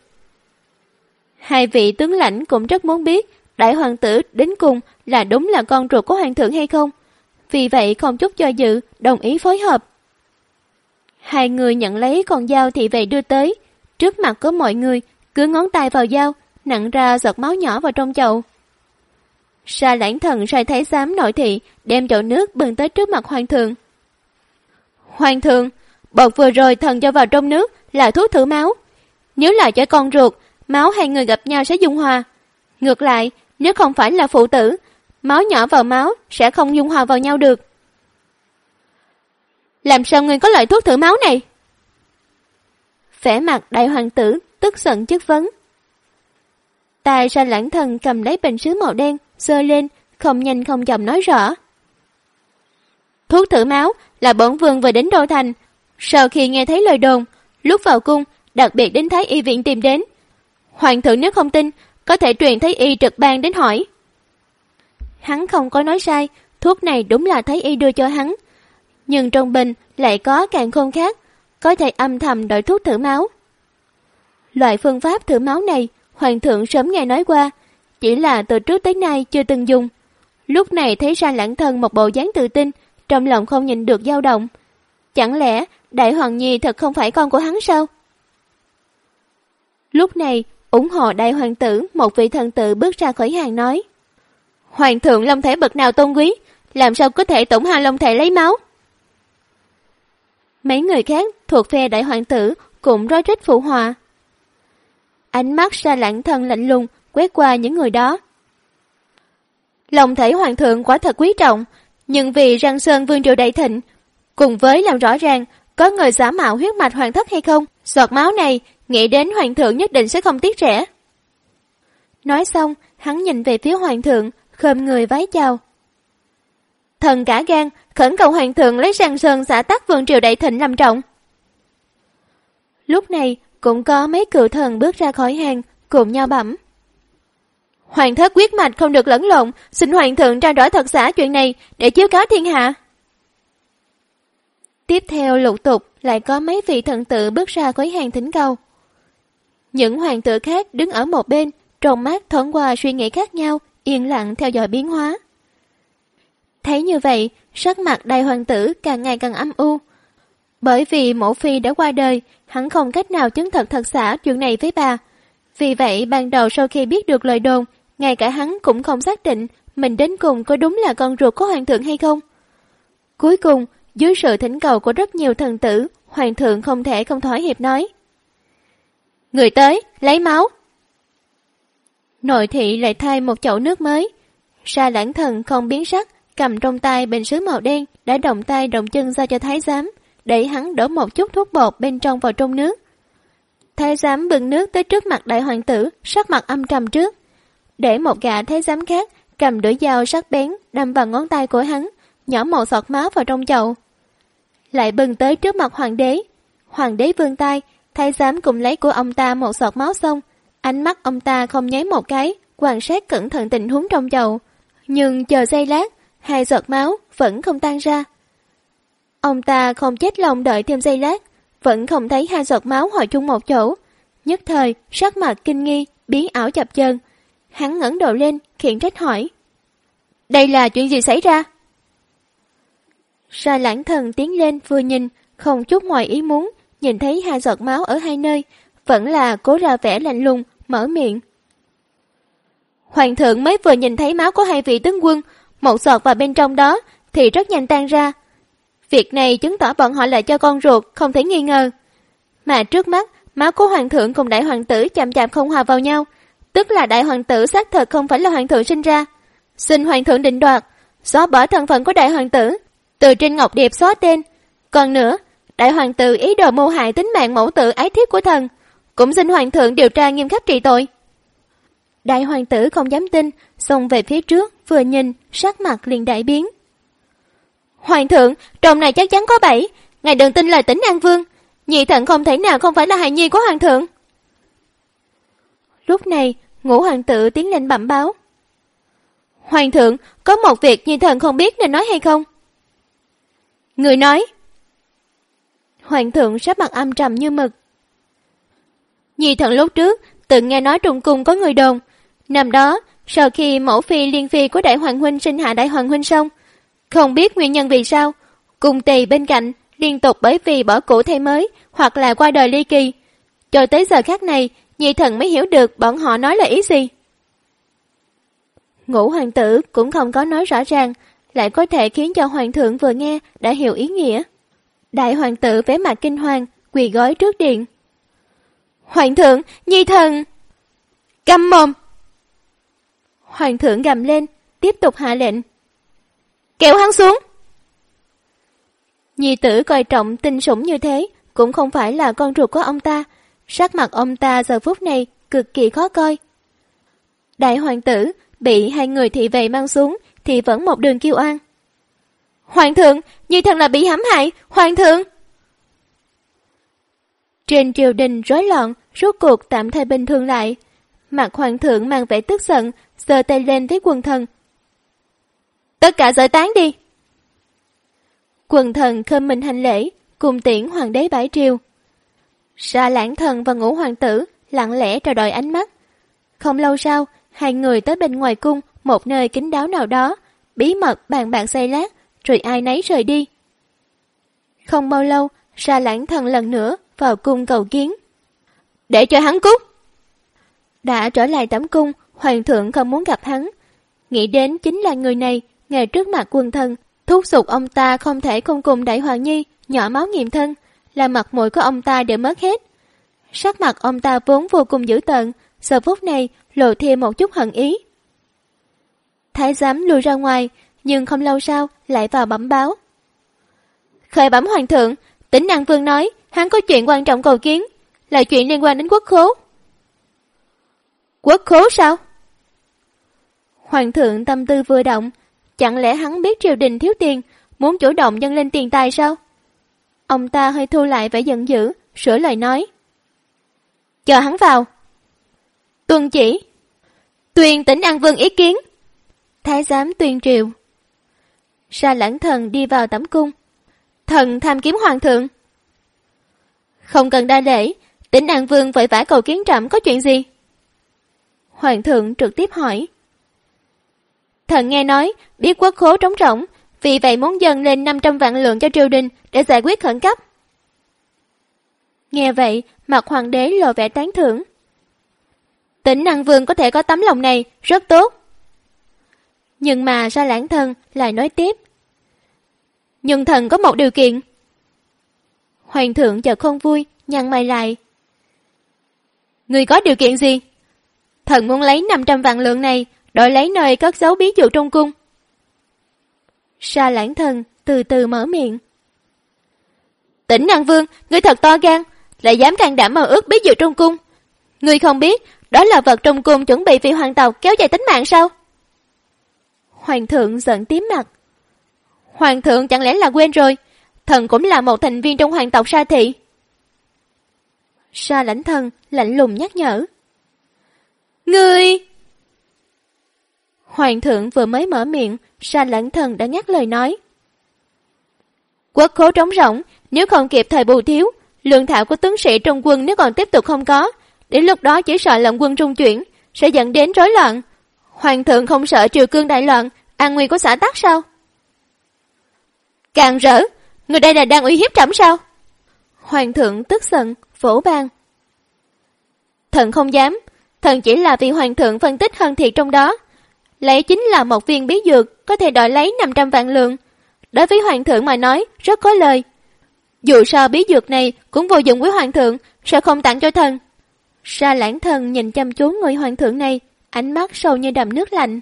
Hai vị tướng lãnh cũng rất muốn biết đại hoàng tử đến cùng là đúng là con ruột của hoàng thượng hay không. Vì vậy không chút do dự, đồng ý phối hợp. Hai người nhận lấy con dao thị vệ đưa tới. Trước mặt có mọi người, cứ ngón tay vào dao, nặng ra giọt máu nhỏ vào trong chậu. Sa lãnh thần sai thái giám nội thị, đem chậu nước bưng tới trước mặt hoàng thượng. Hoàng thượng, bột vừa rồi thần cho vào trong nước là thuốc thử máu. Nếu là cho con ruột, máu hai người gặp nhau sẽ dung hòa. Ngược lại, nếu không phải là phụ tử, máu nhỏ vào máu sẽ không dung hòa vào nhau được. Làm sao ngươi có loại thuốc thử máu này? Vẻ mặt đại hoàng tử tức giận chất vấn. Tài sa lãng thần cầm lấy bình sứ màu đen, sơ lên, không nhanh không chậm nói rõ. Thuốc thử máu là bổn vương vừa đến Đô Thành. Sau khi nghe thấy lời đồn, lúc vào cung, đặc biệt đến Thái Y viện tìm đến. Hoàng thượng nếu không tin, có thể truyền thấy Y trực ban đến hỏi. Hắn không có nói sai, thuốc này đúng là thấy Y đưa cho hắn. Nhưng trong bình lại có càng khôn khác, có thể âm thầm đổi thuốc thử máu. Loại phương pháp thử máu này, Hoàng thượng sớm nghe nói qua, chỉ là từ trước tới nay chưa từng dùng. Lúc này thấy ra lãng thân một bộ dáng tự tin, trong lòng không nhìn được dao động. Chẳng lẽ Đại Hoàng Nhi thật không phải con của hắn sao? Lúc này, ủng hộ đại hoàng tử, một vị thần tử bước ra khỏi hàng nói. Hoàng thượng long thể bậc nào tôn quý, làm sao có thể tổng hại long thể lấy máu? Mấy người khác thuộc phe đại hoàng tử cũng rối rít phụ hòa. Ánh mắt xa lãng thân lạnh lùng quét qua những người đó. Lòng thể hoàng thượng quả thật quý trọng, nhưng vì răng sơn vương triều đại thịnh, cùng với làm rõ ràng có người giả mạo huyết mạch hoàng thất hay không, giọt máu này nghĩ đến hoàng thượng nhất định sẽ không tiếc rẻ. Nói xong, hắn nhìn về phía hoàng thượng, khom người vái chào. Thần cả gan, khẩn cầu hoàng thượng lấy răng sơn xã tắc vương triều đại thịnh làm trọng. Lúc này, cũng có mấy cựu thần bước ra khỏi hàng, cùng nhau bẩm. Hoàng thất quyết mạch không được lẫn lộn, xin hoàng thượng tra rõ thật giả chuyện này để chiếu cáo thiên hạ. Tiếp theo lục tục lại có mấy vị thần tử bước ra khỏi hàng thỉnh cầu. Những hoàng tử khác đứng ở một bên, trong mắt thoáng qua suy nghĩ khác nhau, yên lặng theo dõi biến hóa. Thấy như vậy, sắc mặt đại hoàng tử càng ngày càng âm u. Bởi vì mẫu phi đã qua đời, hắn không cách nào chứng thật thật xả chuyện này với bà. Vì vậy, ban đầu sau khi biết được lời đồn, ngay cả hắn cũng không xác định mình đến cùng có đúng là con ruột của hoàng thượng hay không. Cuối cùng, dưới sự thỉnh cầu của rất nhiều thần tử, hoàng thượng không thể không thỏa hiệp nói. Người tới, lấy máu. Nội thị lại thay một chậu nước mới. Sa lãng thần không biến sắc, cầm trong tay bình sứ màu đen, đã động tay động chân ra cho thái giám, để hắn đổ một chút thuốc bột bên trong vào trong nước. Thái giám bưng nước tới trước mặt đại hoàng tử, sắc mặt âm trầm trước. Để một gã thái giám khác cầm đuổi dao sắc bén đâm vào ngón tay của hắn, nhỏ một giọt máu vào trong chậu. Lại bưng tới trước mặt hoàng đế. Hoàng đế vươn tay, thái giám cùng lấy của ông ta một giọt máu xong. Ánh mắt ông ta không nháy một cái, quan sát cẩn thận tình huống trong chậu. Nhưng chờ giây lát, hai giọt máu vẫn không tan ra. Ông ta không chết lòng đợi thêm giây lát, vẫn không thấy hai giọt máu hòa chung một chỗ. Nhất thời, sắc mặt kinh nghi, biến ảo chập chờn. Hắn ngẩng đầu lên, khiển trách hỏi. Đây là chuyện gì xảy ra? Sa lãng thần tiến lên vừa nhìn, không chút ngoài ý muốn, nhìn thấy hai giọt máu ở hai nơi, vẫn là cố ra vẻ lạnh lùng, mở miệng. Hoàng thượng mới vừa nhìn thấy máu của hai vị tướng quân, một giọt vào bên trong đó thì rất nhanh tan ra. Việc này chứng tỏ bọn họ là cho con ruột, không thể nghi ngờ. Mà trước mắt, máu của hoàng thượng cùng đại hoàng tử chạm chạm không hòa vào nhau, tức là đại hoàng tử xác thật không phải là hoàng thượng sinh ra. Xin hoàng thượng định đoạt, xóa bỏ thân phận của đại hoàng tử, từ trên ngọc điệp xóa tên. Còn nữa, đại hoàng tử ý đồ mưu hại tính mạng mẫu tử ái thiếp của thần, cũng xin hoàng thượng điều tra nghiêm khắc trị tội. Đại hoàng tử không dám tin, xông về phía trước, vừa nhìn, sắc mặt liền đại biến. Hoàng thượng, trong này chắc chắn có bảy, ngài đừng tin lời tỉnh An Vương, nhị thận không thể nào không phải là hài nhi của hoàng thượng. Lúc này, ngũ hoàng tử tiến lên bẩm báo. Hoàng thượng, có một việc nhị thần không biết nên nói hay không? Người nói. Hoàng thượng sắp mặt âm trầm như mực. Nhị thần lúc trước từng nghe nói trùng cung có người đồn. Năm đó, sau khi mẫu phi liên phi của đại hoàng huynh sinh hạ đại hoàng huynh xong, không biết nguyên nhân vì sao, cùng tỳ bên cạnh liên tục bởi vì bỏ cũ thay mới hoặc là qua đời ly kỳ. Cho tới giờ khác này, nhị thần mới hiểu được bọn họ nói là ý gì. Ngũ hoàng tử cũng không có nói rõ ràng, lại có thể khiến cho hoàng thượng vừa nghe đã hiểu ý nghĩa. Đại hoàng tử vẻ mặt kinh hoàng, quỳ gói trước điện. Hoàng thượng, nhi thần! Câm mồm! Hoàng thượng gầm lên, tiếp tục hạ lệnh. Kéo hắn xuống! Nhi tử coi trọng tinh sủng như thế, cũng không phải là con ruột của ông ta. Sắc mặt ông ta giờ phút này cực kỳ khó coi. Đại hoàng tử bị hai người thị vệ mang xuống thì vẫn một đường kêu an. Hoàng thượng, như thần là bị hãm hại, hoàng thượng! Trên triều đình rối loạn, rốt cuộc tạm thời bình thường lại. Mặt hoàng thượng mang vẻ tức giận, giơ tay lên với quần thần. Tất cả giải tán đi! Quần thần khâm mình hành lễ, cùng tiễn hoàng đế bãi triều. Sa lãng thần và ngũ hoàng tử lặng lẽ trò đòi ánh mắt. Không lâu sau, hai người tới bên ngoài cung, một nơi kín đáo nào đó, bí mật bàn bạc xây lát, rồi ai nấy rời đi. Không bao lâu, ra lãng thần lần nữa vào cung cầu kiến. Để cho hắn cút! Đã trở lại tấm cung, hoàng thượng không muốn gặp hắn. Nghĩ đến chính là người này, ngày trước mặt quân thần thúc giục ông ta không thể không cùng đại hoàng nhi, nhỏ máu nghiệm thân, là mặt mũi của ông ta đều mất hết. Sắc mặt ông ta vốn vô cùng dữ tợn, giờ phút này lộ thêm một chút hận ý. Thái giám lùi ra ngoài, nhưng không lâu sau lại vào bẩm báo. Khởi bẩm hoàng thượng, tỉnh Năng Vương nói hắn có chuyện quan trọng cầu kiến, là chuyện liên quan đến quốc khố. Quốc khố sao? Hoàng thượng tâm tư vừa động, chẳng lẽ hắn biết triều đình thiếu tiền, muốn chủ động dâng lên tiền tài sao? Ông ta hơi thu lại vẻ giận dữ, sửa lời nói. Chờ hắn vào. Tuân chỉ. Tuyền tỉnh An Vương ý kiến. Thái giám tuyên triều. Sa lãng thần đi vào tẩm cung. Thần tham kiếm hoàng thượng. Không cần đa lễ, tỉnh An Vương vội vã cầu kiến trẫm có chuyện gì? Hoàng thượng trực tiếp hỏi. Thần nghe nói, biết quốc khố trống rỗng, vì vậy muốn dâng lên 500 vạn lượng cho triều đình để giải quyết khẩn cấp. Nghe vậy, mặt hoàng đế lộ vẻ tán thưởng. Tỉnh Năng Vương có thể có tấm lòng này, rất tốt. Nhưng mà ra lãng thân lại nói tiếp. Nhưng thần có một điều kiện. Hoàng thượng chợt không vui, nhăn mày lại. Người có điều kiện gì? Thần muốn lấy 500 vạn lượng này, đổi lấy nơi cất giấu bí dụ trong cung. Sa lãng thần từ từ mở miệng. Tỉnh Năng Vương, ngươi thật to gan, lại dám can đảm mơ ước bí dụ trong cung. Ngươi không biết, đó là vật trong cung chuẩn bị vì hoàng tộc kéo dài tính mạng sao? Hoàng thượng giận tím mặt. Hoàng thượng chẳng lẽ là quên rồi, thần cũng là một thành viên trong hoàng tộc Sa Thị. Sa lãnh thần lạnh lùng nhắc nhở. Ngươi! Hoàng thượng vừa mới mở miệng, Sa lãnh thần đã ngắt lời nói. Quốc khố trống rỗng, nếu không kịp thời bù thiếu, lượng thảo của tướng sĩ trong quân nếu còn tiếp tục không có, đến lúc đó chỉ sợ lòng quân trung chuyển, sẽ dẫn đến rối loạn. Hoàng thượng không sợ triều cương đại loạn, an nguy của xã tắc sao? Càng rỡ, người đây là đang uy hiếp trẫm sao? Hoàng thượng tức giận, vỗ bàn. Thần không dám, thần chỉ là vì hoàng thượng phân tích hơn thiệt trong đó. Lấy chính là một viên bí dược, có thể đòi lấy 500 vạn lượng. Đối với hoàng thượng mà nói, rất có lời. Dù sao bí dược này cũng vô dụng với hoàng thượng, sẽ không tặng cho thần. Sa lãng thần nhìn chăm chú người hoàng thượng này, ánh mắt sâu như đầm nước lạnh.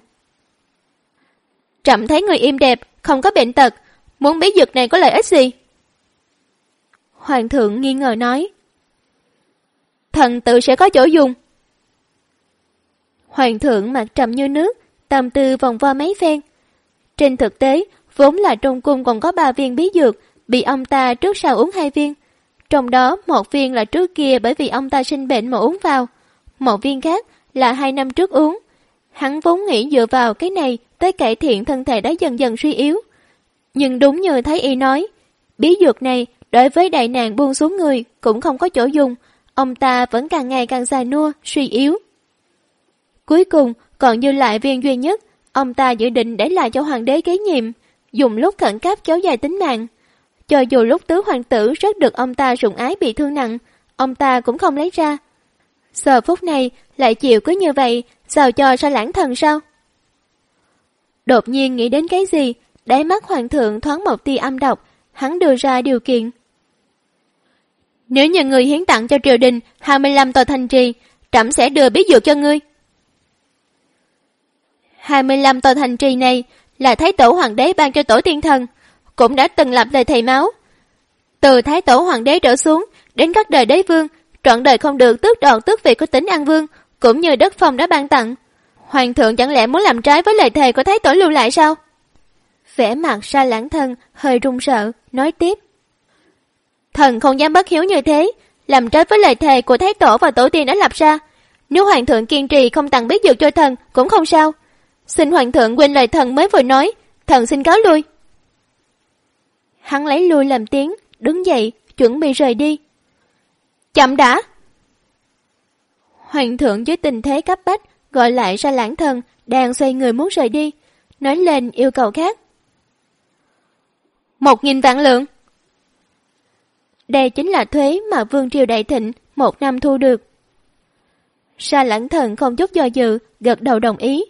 Trẫm thấy người im đẹp, không có bệnh tật, muốn bí dược này có lợi ích gì? Hoàng thượng nghi ngờ nói. Thần tự sẽ có chỗ dùng. Hoàng thượng mặt trầm như nước, tầm tư vòng vo mấy phen. Trên thực tế, vốn là trong cung còn có ba viên bí dược, bị ông ta trước sau uống hai viên. Trong đó một viên là trước kia bởi vì ông ta sinh bệnh mà uống vào, một viên khác là hai năm trước uống. Hắn vốn nghĩ dựa vào cái này tới cải thiện thân thể đã dần dần suy yếu. Nhưng đúng như Thái Y nói, bí dược này đối với đại nạn buông xuống người cũng không có chỗ dùng, ông ta vẫn càng ngày càng già nua, suy yếu. Cuối cùng, còn dư lại viên duy nhất, ông ta dự định để lại cho hoàng đế kế nhiệm, dùng lúc khẩn cấp kéo dài tính mạng. Cho dù lúc tứ hoàng tử rất được ông ta sủng ái bị thương nặng, ông ta cũng không lấy ra. Giờ phút này lại chịu cứ như vậy, sao cho ra lãng thần sao? Đột nhiên nghĩ đến cái gì, đáy mắt hoàng thượng thoáng một tia âm độc, hắn đưa ra điều kiện. Nếu nhà người hiến tặng cho triều đình 25 tòa thành trì, trẫm sẽ đưa bí dược cho ngươi. 25 tòa thành trì này là Thái Tổ Hoàng đế ban cho Tổ Tiên Thần, cũng đã từng lập lời thầy máu. Từ Thái Tổ Hoàng đế trở xuống, đến các đời đế vương, trọn đời không được tước đoạt tước vị của tính An Vương, cũng như đất phong đã ban tặng. Hoàng thượng chẳng lẽ muốn làm trái với lời thề của Thái Tổ lưu lại sao? Vẻ mặt sa lãng thân, hơi run sợ, nói tiếp. Thần không dám bất hiếu như thế, làm trái với lời thề của Thái Tổ và Tổ tiên đã lập ra. Nếu Hoàng thượng kiên trì không tặng biết dược cho thần, cũng không sao. Xin Hoàng thượng quên lời thần mới vừa nói, thần xin cáo lui. Hắn lấy lui làm tiếng, đứng dậy, chuẩn bị rời đi. Chậm đã! Hoàng thượng dưới tình thế cấp bách, gọi lại ra lãng thần, đang xoay người muốn rời đi, nói lên yêu cầu khác. Một nghìn vạn lượng! Đây chính là thuế mà Vương Triều Đại Thịnh một năm thu được. Sa lãng thần không chút do dự, gật đầu đồng ý.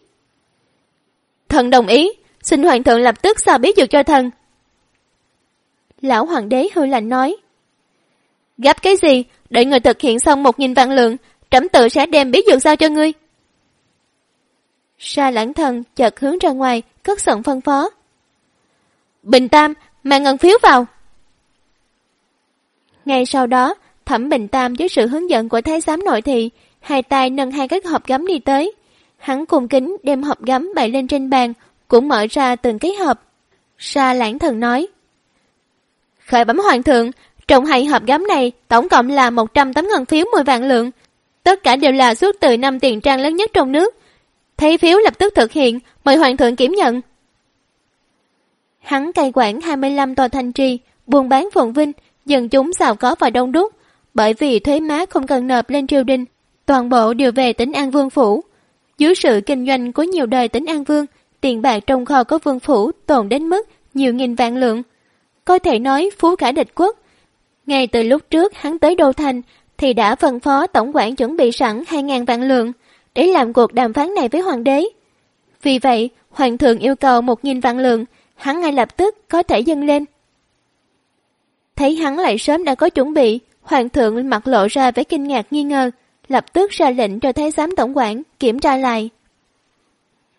Thần đồng ý, xin hoàng thượng lập tức sao biết dược cho thần. Lão hoàng đế hư lạnh nói. Gấp cái gì, đợi người thực hiện xong một nghìn vạn lượng, trẫm tự sẽ đem biết dược sao cho ngươi. Sa lãng thần chợt hướng ra ngoài, cất giọng phân phó. Bình Tam, mang ngân phiếu vào. Ngay sau đó, Thẩm Bình Tam dưới sự hướng dẫn của Thái giám nội thị, hai tay nâng hai cái hộp gấm đi tới. Hắn cùng kính đem hộp gấm bày lên trên bàn, cũng mở ra từng cái hộp. Sa lãng thần nói. Khởi bấm hoàng thượng, trong hai hộp gấm này tổng cộng là 100 tấm ngân phiếu 10 vạn lượng. Tất cả đều là xuất từ năm tiền trang lớn nhất trong nước. Thấy phiếu lập tức thực hiện, mời hoàng thượng kiểm nhận. Hắn cai quản 25 tòa thành trì, buôn bán phồn vinh, dân chúng giàu có và đông đúc, bởi vì thuế má không cần nộp lên triều đình, toàn bộ đều về tỉnh An Vương Phủ. Dưới sự kinh doanh của nhiều đời tỉnh An Vương, tiền bạc trong kho có vương phủ tồn đến mức nhiều nghìn vạn lượng. Có thể nói phú cả địch quốc. Ngay từ lúc trước hắn tới Đô Thành thì đã phân phó tổng quản chuẩn bị sẵn 2.000 vạn lượng để làm cuộc đàm phán này với hoàng đế. Vì vậy, hoàng thượng yêu cầu 1.000 vạn lượng, hắn ngay lập tức có thể dâng lên. Thấy hắn lại sớm đã có chuẩn bị, hoàng thượng mặt lộ ra vẻ kinh ngạc nghi ngờ, lập tức ra lệnh cho thái giám tổng quản kiểm tra lại.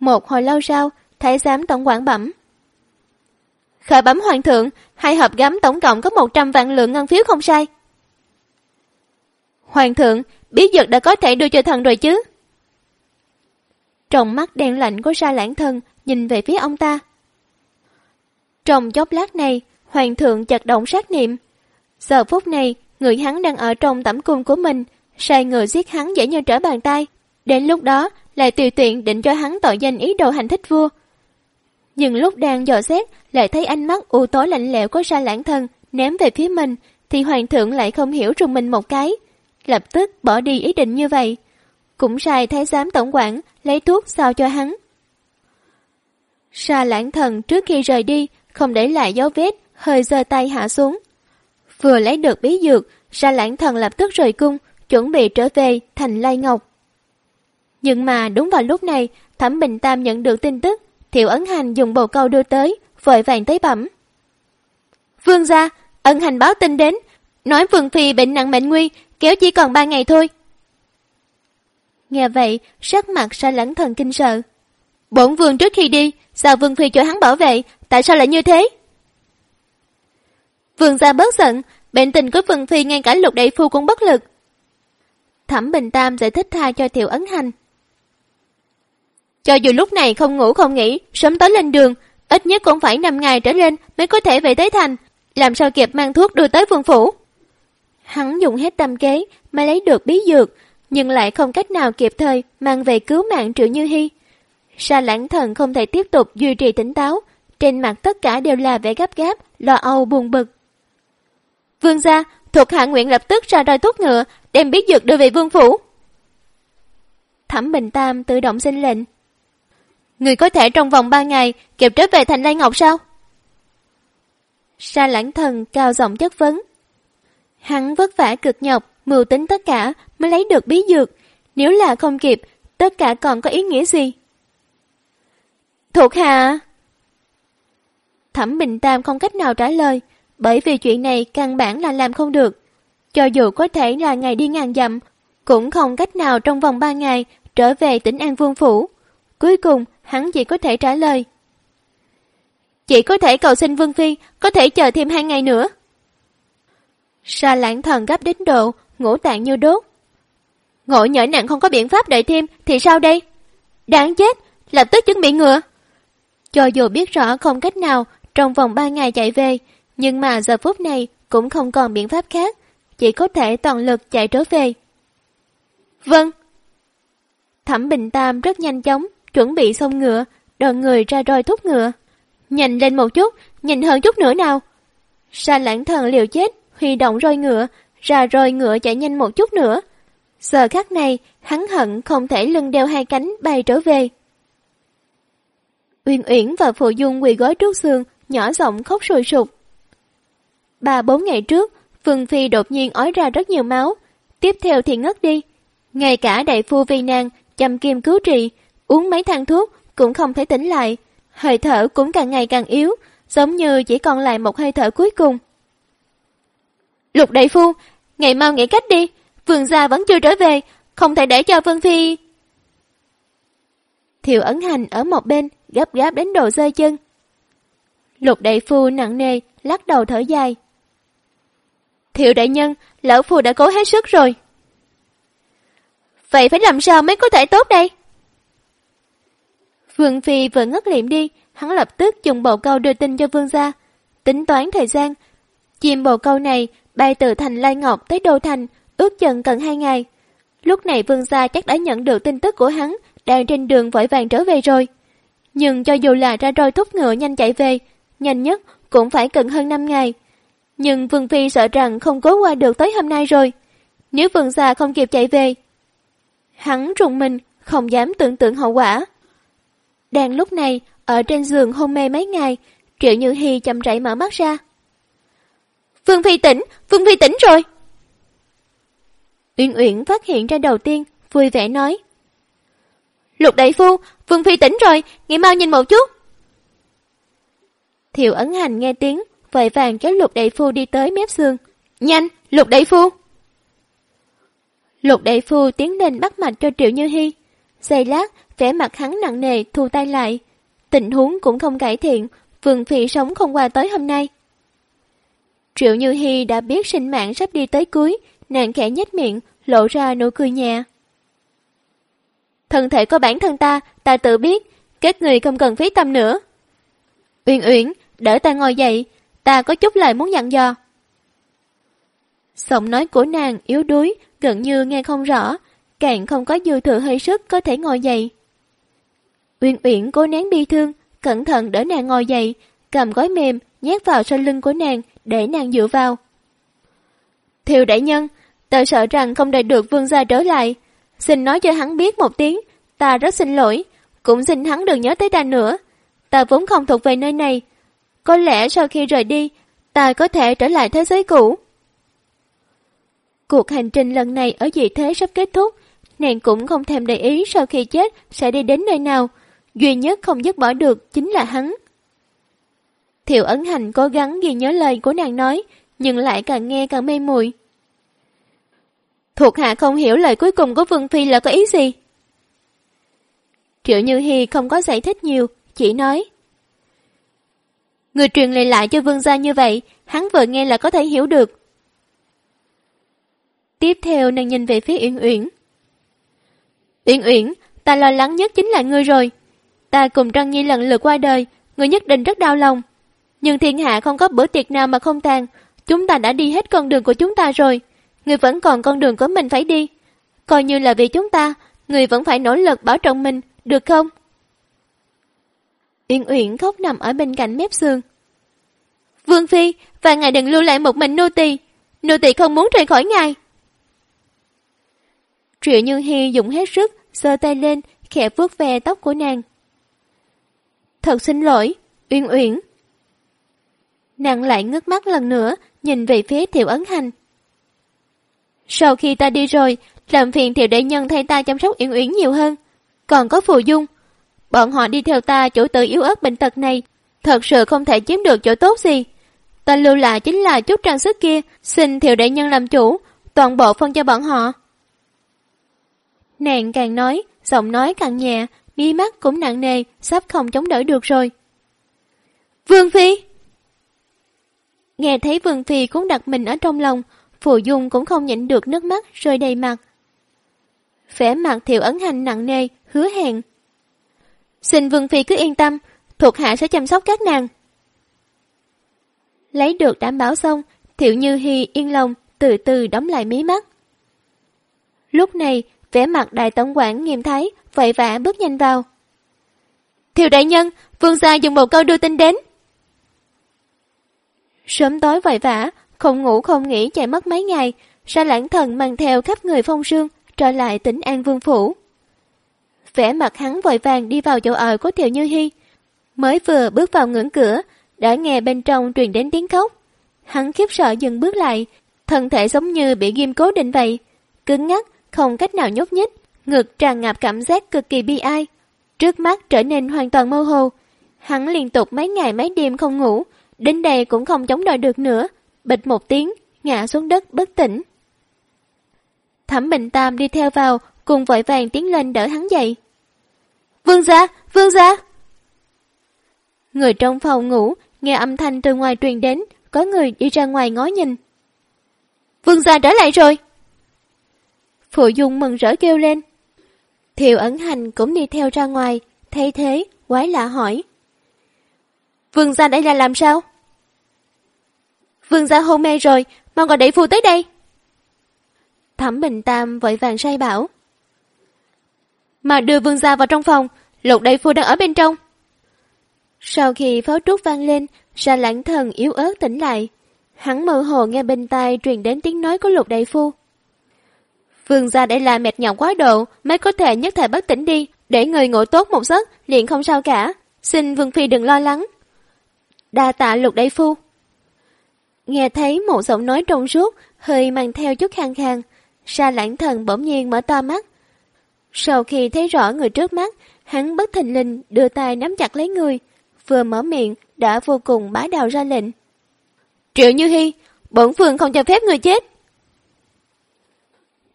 Một hồi lâu sau, thái giám tổng quản bẩm. Khởi bấm hoàng thượng, hai hộp gấm tổng cộng có 100 vạn lượng ngân phiếu không sai. Hoàng thượng, bí dược đã có thể đưa cho thần rồi chứ? Trong mắt đen lạnh của sa lãng thân, nhìn về phía ông ta. Trong chốc lát này, hoàng thượng chật động sát niệm. Giờ phút này, người hắn đang ở trong tẩm cung của mình, sai người giết hắn dễ như trở bàn tay. Đến lúc đó, lại tùy tiện định cho hắn tội danh ý đồ hành thích vua. Nhưng lúc đang dò xét, lại thấy ánh mắt u tối lạnh lẽo của sa lãng thần ném về phía mình, thì hoàng thượng lại không hiểu rùng mình một cái. Lập tức bỏ đi ý định như vậy. Cũng sai thái giám tổng quản lấy thuốc sao cho hắn. Sa lãng thần trước khi rời đi, không để lại dấu vết, hơi giơ tay hạ xuống. Vừa lấy được bí dược, sa lãng thần lập tức rời cung, chuẩn bị trở về thành Lai Ngọc. Nhưng mà đúng vào lúc này, Thẩm Bình Tam nhận được tin tức, Thiệu Ấn Hành dùng bồ câu đưa tới, vội vàng tới bẩm. Vương gia, ấn hành báo tin đến, nói Vương Phi bệnh nặng mệnh nguy, kéo chỉ còn ba ngày thôi. Nghe vậy, sắc mặt sa lãnh thần kinh sợ. Bổn vương trước khi đi, sao Vương Phi cho hắn bảo vệ, tại sao lại như thế? Vương gia bớt giận, bệnh tình của Vương Phi ngay cả lục đại phu cũng bất lực. Thẩm Bình Tam giải thích tha cho Thiệu Ấn Hành. Cho dù lúc này không ngủ không nghỉ, sớm tới lên đường, ít nhất cũng phải 5 ngày trở lên mới có thể về tới thành, làm sao kịp mang thuốc đưa tới vương phủ. Hắn dùng hết tâm kế mới lấy được bí dược, nhưng lại không cách nào kịp thời mang về cứu mạng Triệu Như Hy. Sa lãng thần không thể tiếp tục duy trì tỉnh táo, trên mặt tất cả đều là vẻ gấp gáp, lo âu buồn bực. Vương gia, thuộc hạ nguyện lập tức ra roi thuốc ngựa, đem bí dược đưa về vương phủ. Thẩm Bình Tam tự động xin lệnh. Người có thể trong vòng 3 ngày kịp trở về thành Lai Ngọc sao? Sa lãng thần cao giọng chất vấn. Hắn vất vả cực nhọc, mưu tính tất cả mới lấy được bí dược. Nếu là không kịp, tất cả còn có ý nghĩa gì? Thuộc hạ... Thẩm Bình Tam không cách nào trả lời, bởi vì chuyện này căn bản là làm không được. Cho dù có thể là ngày đi ngàn dặm, cũng không cách nào trong vòng 3 ngày trở về tỉnh An Vương Phủ. Cuối cùng, hắn chỉ có thể trả lời. Chỉ có thể cầu xin Vương Phi, có thể chờ thêm hai ngày nữa. Sa lãng thần gấp đến độ, ngũ tạng như đốt. Ngộ nhỡ nặng không có biện pháp đợi thêm, thì sao đây? Đáng chết, lập tức chuẩn bị ngựa. Cho dù biết rõ không cách nào trong vòng ba ngày chạy về, nhưng mà giờ phút này cũng không còn biện pháp khác, chỉ có thể toàn lực chạy trở về. Vâng. Thẩm Bình Tam rất nhanh chóng, chuẩn bị xong ngựa, đoàn người ra roi thúc ngựa. Nhanh lên một chút, nhìn hơn chút nữa nào. Sa lãng thần liều chết, huy động roi ngựa, ra roi ngựa chạy nhanh một chút nữa. Giờ khắc này, hắn hận không thể lưng đeo hai cánh bay trở về. Uyên Uyển và Phụ Dung quỳ gói trước giường, nhỏ giọng khóc sùi sụp. Ba bốn ngày trước, Phương Phi đột nhiên ói ra rất nhiều máu, tiếp theo thì ngất đi. Ngay cả đại phu vi nàng chăm kim cứu trị, uống mấy thang thuốc cũng không thể tỉnh lại, hơi thở cũng càng ngày càng yếu, giống như chỉ còn lại một hơi thở cuối cùng. Lục đại phu, ngày mau nghĩ cách đi, vườn gia vẫn chưa trở về, không thể để cho Vân Phi... Thiệu ấn hành ở một bên, gấp gáp đến độ rơi chân. Lục đại phu nặng nề, lắc đầu thở dài. Thiệu đại nhân, lão phu đã cố hết sức rồi. Vậy phải làm sao mới có thể tốt đây? Vương Phi vừa ngất liệm đi, hắn lập tức dùng bầu câu đưa tin cho vương gia. Tính toán thời gian, chim bầu câu này bay từ thành Lai Ngọc tới Đô Thành, ước chừng cần hai ngày. Lúc này vương gia chắc đã nhận được tin tức của hắn, đang trên đường vội vàng trở về rồi. Nhưng cho dù là ra roi thúc ngựa nhanh chạy về, nhanh nhất cũng phải cần hơn 5 ngày. Nhưng Vương Phi sợ rằng không cố qua được tới hôm nay rồi. Nếu Vương gia không kịp chạy về, hắn rùng mình, không dám tưởng tượng hậu quả. Đang lúc này, ở trên giường hôn mê mấy ngày, Triệu Như Hi chậm rãi mở mắt ra. Vương Phi tỉnh, Vương Phi tỉnh rồi. Uyển Uyển phát hiện ra đầu tiên, vui vẻ nói. Lục đại phu, Vương Phi tỉnh rồi, nghỉ mau nhìn một chút. Thiệu ấn hành nghe tiếng, vội vàng kéo lục đại phu đi tới mép giường. Nhanh, lục đại phu! Lục đại phu tiến lên bắt mạch cho Triệu Như Hi. Giây lát, vẻ mặt hắn nặng nề thu tay lại. Tình huống cũng không cải thiện, Vương Phi sống không qua tới hôm nay. Triệu Như Hi đã biết sinh mạng sắp đi tới cuối, nàng khẽ nhếch miệng, lộ ra nụ cười nhẹ. Thân thể của bản thân ta, ta tự biết, các người không cần phí tâm nữa. Uyển Uyển, đỡ ta ngồi dậy, ta có chút lời muốn dặn dò. Giọng nói của nàng yếu đuối, gần như nghe không rõ, càng không có dư thừa hơi sức có thể ngồi dậy. Uyển Uyển cố nén bi thương, cẩn thận đỡ nàng ngồi dậy, cầm gói mềm nhét vào sau lưng của nàng để nàng dựa vào. Thiều đại nhân, ta sợ rằng không đợi được vương gia trở lại. Xin nói cho hắn biết một tiếng, ta rất xin lỗi, cũng xin hắn đừng nhớ tới ta nữa. Ta vốn không thuộc về nơi này. Có lẽ sau khi rời đi, ta có thể trở lại thế giới cũ. Cuộc hành trình lần này ở dị thế sắp kết thúc, nàng cũng không thèm để ý sau khi chết sẽ đi đến nơi nào. Duy nhất không dứt bỏ được chính là hắn. Thiệu ấn hành cố gắng ghi nhớ lời của nàng nói, nhưng lại càng nghe càng mê muội. Thuộc hạ không hiểu lời cuối cùng của Vương Phi là có ý gì. Triệu Như Hi không có giải thích nhiều, chỉ nói. Người truyền lời lại cho vương gia như vậy, hắn vừa nghe là có thể hiểu được. Tiếp theo nàng nhìn về phía Uyển Uyển. Uyển Uyển, ta lo lắng nhất chính là ngươi rồi. Ta cùng Trăng Nhi lần lượt qua đời, người nhất định rất đau lòng. Nhưng thiên hạ không có bữa tiệc nào mà không tàn, chúng ta đã đi hết con đường của chúng ta rồi. người vẫn còn con đường của mình phải đi. Coi như là vì chúng ta, người vẫn phải nỗ lực bảo trọng mình, được không? Uyển Uyển khóc nằm ở bên cạnh mép giường. Vương Phi, và ngài đừng lưu lại một mình nô tỳ. Nô tỳ không muốn rời khỏi ngài. Triệu Như Hi dùng hết sức, giơ tay lên, khẽ vuốt ve tóc của nàng. Thật xin lỗi, Uyển Uyển. Nàng lại ngước mắt lần nữa, nhìn về phía Thiệu Ấn Hành. Sau khi ta đi rồi, làm phiền Thiệu Đại Nhân thay ta chăm sóc Uyển Uyển nhiều hơn. Còn có Phù Dung. Bọn họ đi theo ta chủ tử yếu ớt bệnh tật này, thật sự không thể chiếm được chỗ tốt gì. Ta lưu lại chính là chút trang sức kia, xin Thiệu Đại Nhân làm chủ, toàn bộ phân cho bọn họ. Nàng càng nói, giọng nói càng nhẹ, mí mắt cũng nặng nề, sắp không chống đỡ được rồi. Vương Phi! Nghe thấy Vương Phi cũng đặt mình ở trong lòng, Phù Dung cũng không nhịn được nước mắt rơi đầy mặt. Vẻ mặt thiệu ấn hành nặng nề, hứa hẹn. Xin Vương Phi cứ yên tâm, thuộc hạ sẽ chăm sóc các nàng. Lấy được đảm bảo xong, Thiệu Như Hi yên lòng, từ từ đóng lại mí mắt. Lúc này, vẻ mặt đại tổng quản nghiêm thái, vội vã bước nhanh vào. Thiệu đại nhân, vương gia dùng một câu đưa tin đến. Sớm tối vội vã, không ngủ không nghỉ chạy mất mấy ngày, sa lãng thần mang theo khắp người phong sương, trở lại tỉnh An Vương Phủ. Vẻ mặt hắn vội vàng đi vào chỗ ở của Thiệu Như Hi. Mới vừa bước vào ngưỡng cửa, đã nghe bên trong truyền đến tiếng khóc. Hắn khiếp sợ dừng bước lại, thân thể giống như bị ghim cố định vậy, cứng ngắc, không cách nào nhúc nhích, ngực tràn ngập cảm giác cực kỳ bi ai. Trước mắt trở nên hoàn toàn mơ hồ. Hắn liên tục mấy ngày mấy đêm không ngủ, đến đây cũng không chống đợi được nữa, bịch một tiếng, ngã xuống đất bất tỉnh. Thẩm Bình Tam đi theo vào, cùng vội vàng tiến lên đỡ hắn dậy. Vương gia, vương gia! Người trong phòng ngủ, nghe âm thanh từ ngoài truyền đến, có người đi ra ngoài ngó nhìn. Vương gia trở lại rồi! Phụ Dung mừng rỡ kêu lên. Thiệu ẩn hành cũng đi theo ra ngoài, thay thế, quái lạ hỏi. Vương gia đây là làm sao? Vương gia hôn mê rồi, mau gọi đẩy phu tới đây. Thẩm Bình Tam vội vàng say bảo. Mà đưa vương gia vào trong phòng, lục đại phu đang ở bên trong. Sau khi pháo trúc vang lên, sa lãng thần yếu ớt tỉnh lại. Hắn mơ hồ nghe bên tai truyền đến tiếng nói của lục đại phu. Vương gia đây là mệt nhọc quá độ, mới có thể nhất thời bất tỉnh đi, để người ngủ tốt một giấc, liền không sao cả. Xin Vương Phi đừng lo lắng. Đa tạ lục đại phu. Nghe thấy một giọng nói trong suốt, hơi mang theo chút khang khang. Sa lãng thần bỗng nhiên mở to mắt. Sau khi thấy rõ người trước mắt, hắn bất thình lình đưa tay nắm chặt lấy người. Vừa mở miệng, đã vô cùng bá đạo ra lệnh. Triệu Như Hy, bổn phường không cho phép người chết.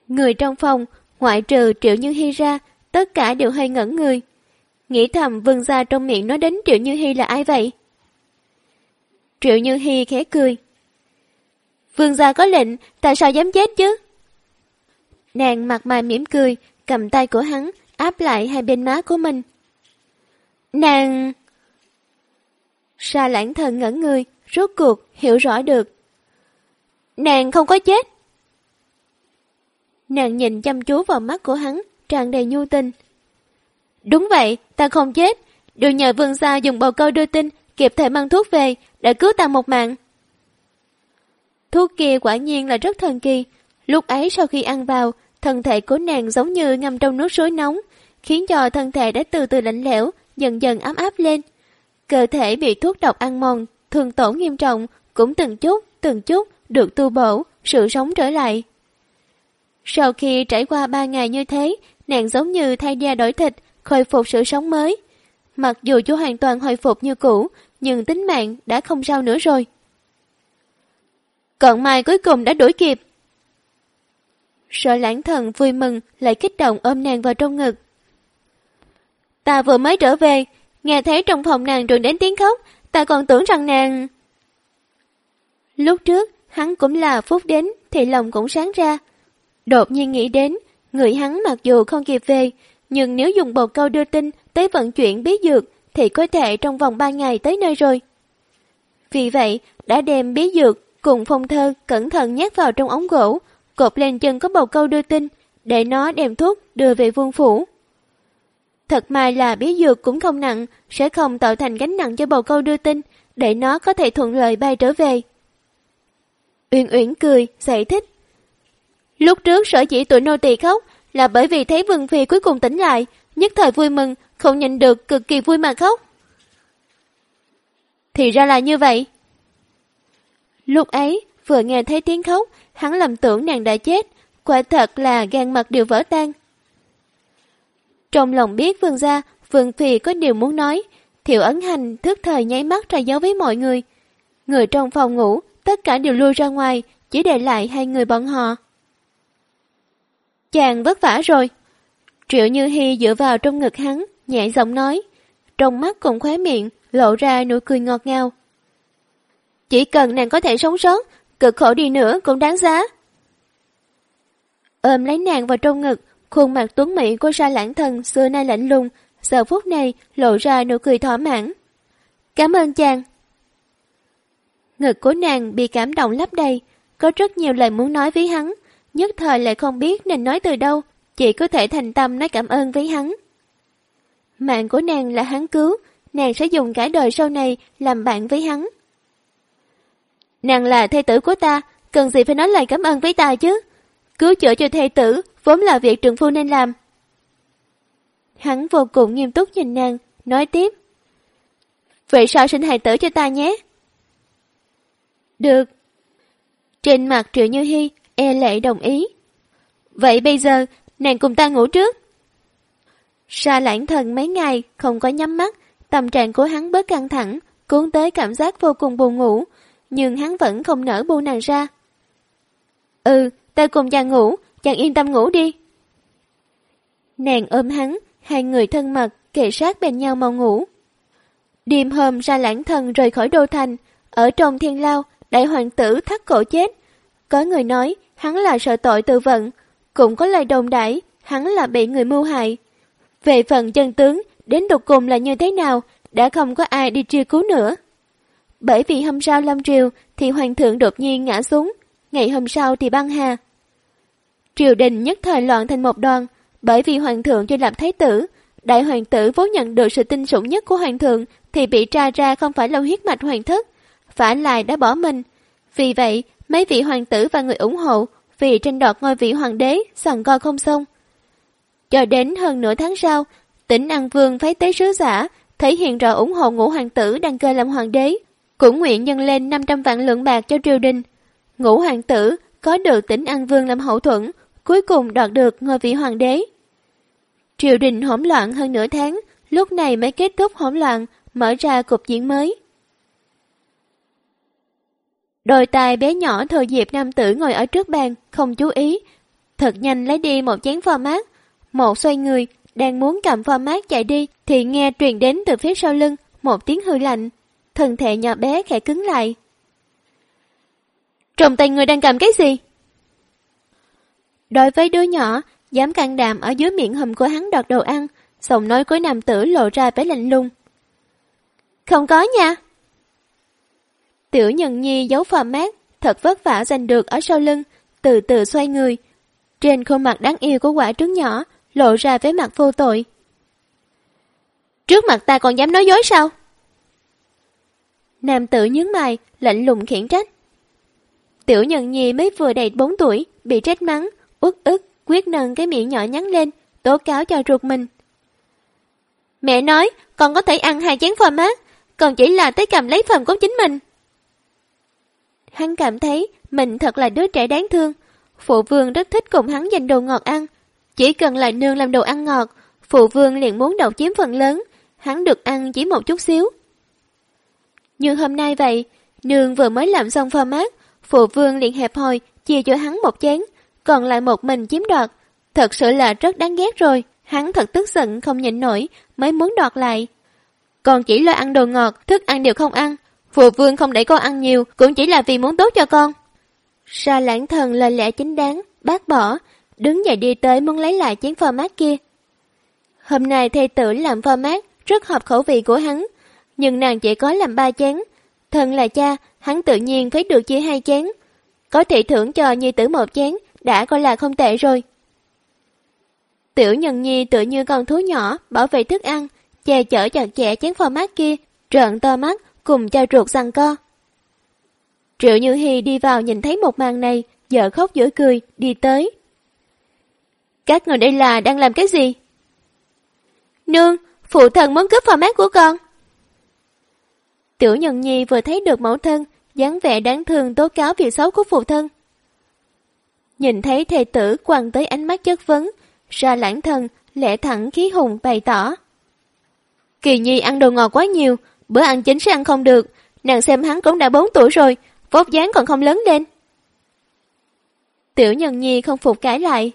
Người trong phòng, ngoại trừ Triệu Như Hy ra, tất cả đều hơi ngẩn người. Nghĩ thầm vương ra trong miệng nói đến Triệu Như Hy là ai vậy? Triệu Như Hy khẽ cười. Vương gia có lệnh, tại sao dám chết chứ? Nàng mặt mày mỉm cười, cầm tay của hắn, áp lại hai bên má của mình. Nàng... Sa lãng thần ngẩn người, rốt cuộc, hiểu rõ được. Nàng không có chết. Nàng nhìn chăm chú vào mắt của hắn, tràn đầy nhu tình. Đúng vậy, ta không chết. Đều nhờ vương gia dùng bầu câu đưa tin, kịp thời mang thuốc về, đã cứu ta một mạng. Thuốc kia quả nhiên là rất thần kỳ. Lúc ấy sau khi ăn vào, thân thể của nàng giống như ngâm trong nước suối nóng, khiến cho thân thể đã từ từ lạnh lẽo, dần dần ấm áp lên. Cơ thể bị thuốc độc ăn mòn, thường tổn nghiêm trọng, cũng từng chút, từng chút được tu bổ, sự sống trở lại. Sau khi trải qua ba ngày như thế, nàng giống như thay da đổi thịt, khôi phục sự sống mới. Mặc dù chú hoàn toàn hồi phục như cũ, nhưng tính mạng đã không sao nữa rồi. Cận mai cuối cùng đã đuổi kịp. Sợ lãng thần vui mừng lại kích động ôm nàng vào trong ngực. Ta vừa mới trở về, nghe thấy trong phòng nàng truyền đến tiếng khóc, ta còn tưởng rằng nàng... Lúc trước, hắn cũng là phút đến thì lòng cũng sáng ra. Đột nhiên nghĩ đến, người hắn mặc dù không kịp về, nhưng nếu dùng bột câu đưa tin tới vận chuyển bí dược thì có thể trong vòng 3 ngày tới nơi rồi. Vì vậy, đã đem bí dược cùng phong thơ cẩn thận nhét vào trong ống gỗ, cột lên chân có bầu câu đưa tin, để nó đem thuốc đưa về vương phủ. Thật may là bí dược cũng không nặng, sẽ không tạo thành gánh nặng cho bầu câu đưa tin, để nó có thể thuận lợi bay trở về. Uyển Uyển cười, giải thích. Lúc trước sở chỉ tụi nô tỳ khóc là bởi vì thấy Vương Phi cuối cùng tỉnh lại, nhất thời vui mừng, không nhìn được cực kỳ vui mà khóc. Thì ra là như vậy. Lúc ấy, vừa nghe thấy tiếng khóc, hắn lầm tưởng nàng đã chết, quả thật là gan mặt đều vỡ tan. Trong lòng biết Vương gia, Vương Phi có điều muốn nói, Thiệu Ấn Hành thức thời nháy mắt ra dấu với mọi người. Người trong phòng ngủ, tất cả đều lui ra ngoài, chỉ để lại hai người bọn họ. Chàng vất vả rồi. Triệu Như Hi dựa vào trong ngực hắn, nhẹ giọng nói, trong mắt cùng khóe miệng, lộ ra nụ cười ngọt ngào. Chỉ cần nàng có thể sống sót, cực khổ đi nữa cũng đáng giá. Ôm lấy nàng vào trong ngực, khuôn mặt tuấn mỹ của sa lãng thần xưa nay lạnh lùng, giờ phút này lộ ra nụ cười thỏa mãn. Cảm ơn chàng. Ngực của nàng bị cảm động lấp đầy, có rất nhiều lời muốn nói với hắn, nhất thời lại không biết nên nói từ đâu, chỉ có thể thành tâm nói cảm ơn với hắn. Mạng của nàng là hắn cứu, nàng sẽ dùng cả đời sau này làm bạn với hắn. Nàng là thê tử của ta, cần gì phải nói lời cảm ơn với ta chứ? Cứu chữa cho thê tử, vốn là việc trường phu nên làm. Hắn vô cùng nghiêm túc nhìn nàng, nói tiếp. Vậy sao sinh hài tử cho ta nhé? Được. Trên mặt Triệu Như Hy, e lệ đồng ý. Vậy bây giờ, nàng cùng ta ngủ trước. Sa lãng thần mấy ngày không có nhắm mắt, tâm trạng của hắn bớt căng thẳng, cuốn tới cảm giác vô cùng buồn ngủ, nhưng hắn vẫn không nở buông nàng ra. Ừ, ta cùng chàng ngủ, chàng yên tâm ngủ đi. Nàng ôm hắn, hai người thân mật, kề sát bên nhau mau ngủ. Đêm hôm ra lãng thần rời khỏi đô thành, ở trong thiên lao, đại hoàng tử thắt cổ chết. Có người nói hắn là sợ tội tự vận, cũng có lời đồn đãi hắn là bị người mưu hại. Về phần chân tướng, đến đột cùng là như thế nào, đã không có ai đi truy cứu nữa. Bởi vì hôm sau lâm triều thì hoàng thượng đột nhiên ngã xuống, ngày hôm sau thì băng hà. Triều đình nhất thời loạn thành một đoàn, bởi vì hoàng thượng cho làm thái tử, đại hoàng tử vốn nhận được sự tin sủng nhất của hoàng thượng thì bị tra ra không phải là huyết mạch hoàng thất, phải lại đã bỏ mình. Vì vậy, mấy vị hoàng tử và người ủng hộ vì tranh đoạt ngôi vị hoàng đế sẵn co không xong. Cho đến hơn nửa tháng sau, tỉnh An Vương phái tế sứ giả thể hiện rõ ủng hộ ngũ hoàng tử đăng cơ làm hoàng đế, cũng nguyện nhân lên 500 vạn lượng bạc cho triều đình. Ngũ hoàng tử có được tỉnh An Vương làm hậu thuẫn, cuối cùng đoạt được ngôi vị hoàng đế. Triều đình hỗn loạn hơn nửa tháng, lúc này mới kết thúc hỗn loạn, mở ra cục diễn mới. Đôi tay bé nhỏ thừa dịp nam tử ngồi ở trước bàn, không chú ý. Thật nhanh lấy đi một chén pho mát. Một xoay người, đang muốn cầm pho mát chạy đi, thì nghe truyền đến từ phía sau lưng, một tiếng hư lạnh. Thân thể nhỏ bé khẽ cứng lại. Trong tay người đang cầm cái gì? Đối với đứa nhỏ, dám can đảm ở dưới miệng hầm của hắn đọt đồ ăn, giọng nói của nam tử lộ ra vẻ lạnh lùng. Không có nha. Tiểu nhân nhi giấu phò mát, thật vất vả giành được ở sau lưng, từ từ xoay người. Trên khuôn mặt đáng yêu của quả trứng nhỏ, lộ ra vẻ mặt vô tội. Trước mặt ta còn dám nói dối sao? Nam tử nhướng mày, lạnh lùng khiển trách. Tiểu nhân nhi mới vừa đầy 4 tuổi, bị trách mắng, uất ức, quyết nâng cái miệng nhỏ nhắn lên, tố cáo cho ruột mình. Mẹ nói, con có thể ăn hai chén phò mát, còn chỉ là tới cầm lấy phần của chính mình. Hắn cảm thấy mình thật là đứa trẻ đáng thương. Phụ vương rất thích cùng hắn dành đồ ngọt ăn. Chỉ cần là nương làm đồ ăn ngọt, phụ vương liền muốn độc chiếm phần lớn, hắn được ăn chỉ một chút xíu. Như hôm nay vậy, nương vừa mới làm xong pha mát, phụ vương liền hẹp hòi, chia cho hắn một chén, còn lại một mình chiếm đoạt. Thật sự là rất đáng ghét rồi, hắn thật tức giận không nhịn nổi, mới muốn đoạt lại. Còn chỉ lo ăn đồ ngọt, thức ăn đều không ăn. Phụ vương không để con ăn nhiều, cũng chỉ là vì muốn tốt cho con. Sa lãng thần lời lẽ chính đáng, bác bỏ, đứng dậy đi tới muốn lấy lại chén pho mát kia. Hôm nay thầy tử làm pho mát, rất hợp khẩu vị của hắn, nhưng nàng chỉ có làm ba chén. Thần là cha, hắn tự nhiên phải được chia hai chén. Có thể thưởng cho nhi tử một chén, đã coi là không tệ rồi. Tiểu nhân nhi tự như con thú nhỏ, bảo vệ thức ăn, che chở chặt chẽ chén pho mát kia, trợn to mắt, cùng cha ruột rằng co. Triệu Như Hi đi vào nhìn thấy một màn này, dở khóc dở cười, đi tới. Các người đây là đang làm cái gì? Nương, phụ thần muốn cướp phò mát của con. Tiểu Nhân Nhi vừa thấy được mẫu thân, dáng vẻ đáng thương tố cáo việc xấu của phụ thân. Nhìn thấy thầy tử quăng tới ánh mắt chất vấn, ra lãng thần lẽ thẳng khí hùng bày tỏ. Kỳ Nhi ăn đồ ngọt quá nhiều, bữa ăn chính sẽ ăn không được, nàng xem hắn cũng đã 4 tuổi rồi, vóc dáng còn không lớn lên. Tiểu Nhân Nhi không phục cãi lại.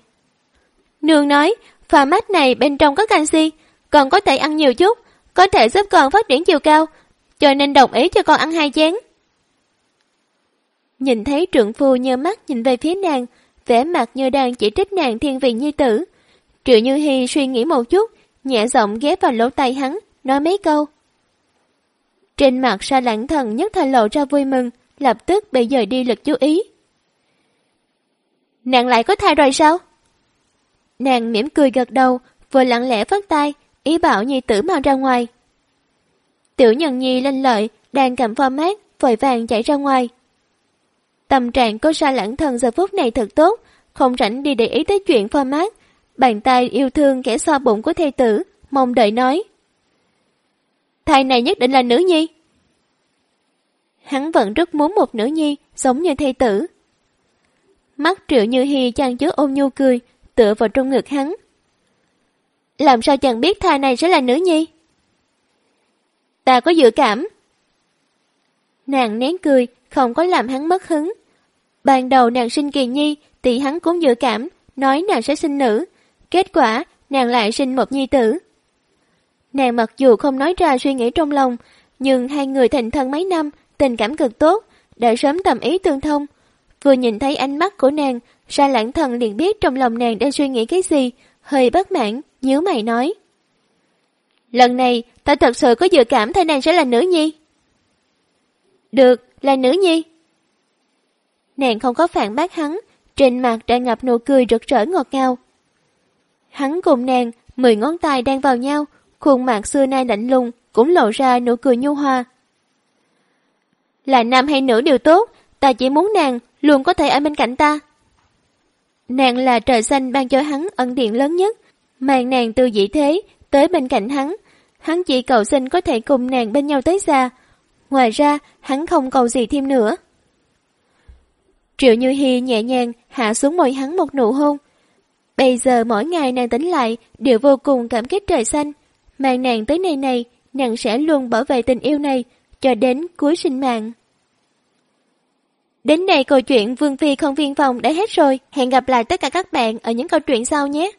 Nương nói, pha mát này bên trong có canxi, còn có thể ăn nhiều chút, có thể giúp con phát triển chiều cao, cho nên đồng ý cho con ăn hai chén. Nhìn thấy trượng phu nhơ mắt nhìn về phía nàng, vẻ mặt như đang chỉ trích nàng thiên vị nhi tử. Triệu Như Hi suy nghĩ một chút, nhẹ giọng ghé vào lỗ tay hắn, nói mấy câu. Trên mặt sa lãng thần nhất thời lộ ra vui mừng, lập tức bị dời đi lực chú ý. Nàng lại có thai rồi sao? Nàng mỉm cười gật đầu, vừa lặng lẽ phát tay, ý bảo nhi tử mau ra ngoài. Tiểu nhân nhi lên lợi, đang cầm pho mát vội vàng chạy ra ngoài. Tâm trạng của sa lãng thần giờ phút này thật tốt, không rảnh đi để ý tới chuyện pho mát Bàn tay yêu thương kẻ so bụng của thê tử, mong đợi nói. Thai này nhất định là nữ nhi. Hắn vẫn rất muốn một nữ nhi, giống như thê tử. Mắt triệu như hi chàng chứa ôm nhu cười, tựa vào trong ngực hắn. Làm sao chàng biết thai này sẽ là nữ nhi? Ta có dự cảm. Nàng nén cười, không có làm hắn mất hứng. Ban đầu nàng sinh kỳ nhi, thì hắn cũng dự cảm, nói nàng sẽ sinh nữ. Kết quả, nàng lại sinh một nhi tử. Nàng mặc dù không nói ra suy nghĩ trong lòng, nhưng hai người thành thân mấy năm, tình cảm cực tốt, đã sớm tầm ý tương thông. Vừa nhìn thấy ánh mắt của nàng, ra lãng thần liền biết trong lòng nàng đang suy nghĩ cái gì, hơi bất mãn, nhớ mày nói. Lần này, ta thật sự có dự cảm thai nàng sẽ là nữ nhi. Được, là nữ nhi. Nàng không có phản bác hắn, trên mặt đã ngập nụ cười rực rỡ ngọt ngào. Hắn cùng nàng, mười ngón tay đang vào nhau, khuôn mặt xưa nay lạnh lùng, cũng lộ ra nụ cười nhu hoa Là nam hay nữ đều tốt, ta chỉ muốn nàng luôn có thể ở bên cạnh ta. Nàng là trời xanh ban cho hắn ân điện lớn nhất, mang nàng từ dĩ thế tới bên cạnh hắn. Hắn chỉ cầu xin có thể cùng nàng bên nhau tới xa. Ngoài ra, hắn không cầu gì thêm nữa. Triệu Như Hi nhẹ nhàng hạ xuống môi hắn một nụ hôn. Bây giờ mỗi ngày nàng tỉnh lại đều vô cùng cảm kích trời xanh. Mang nàng tới nơi này, nàng sẽ luôn bảo vệ tình yêu này cho đến cuối sinh mạng. Đến đây câu chuyện Vương Phi không viên phòng đã hết rồi. Hẹn gặp lại tất cả các bạn ở những câu chuyện sau nhé.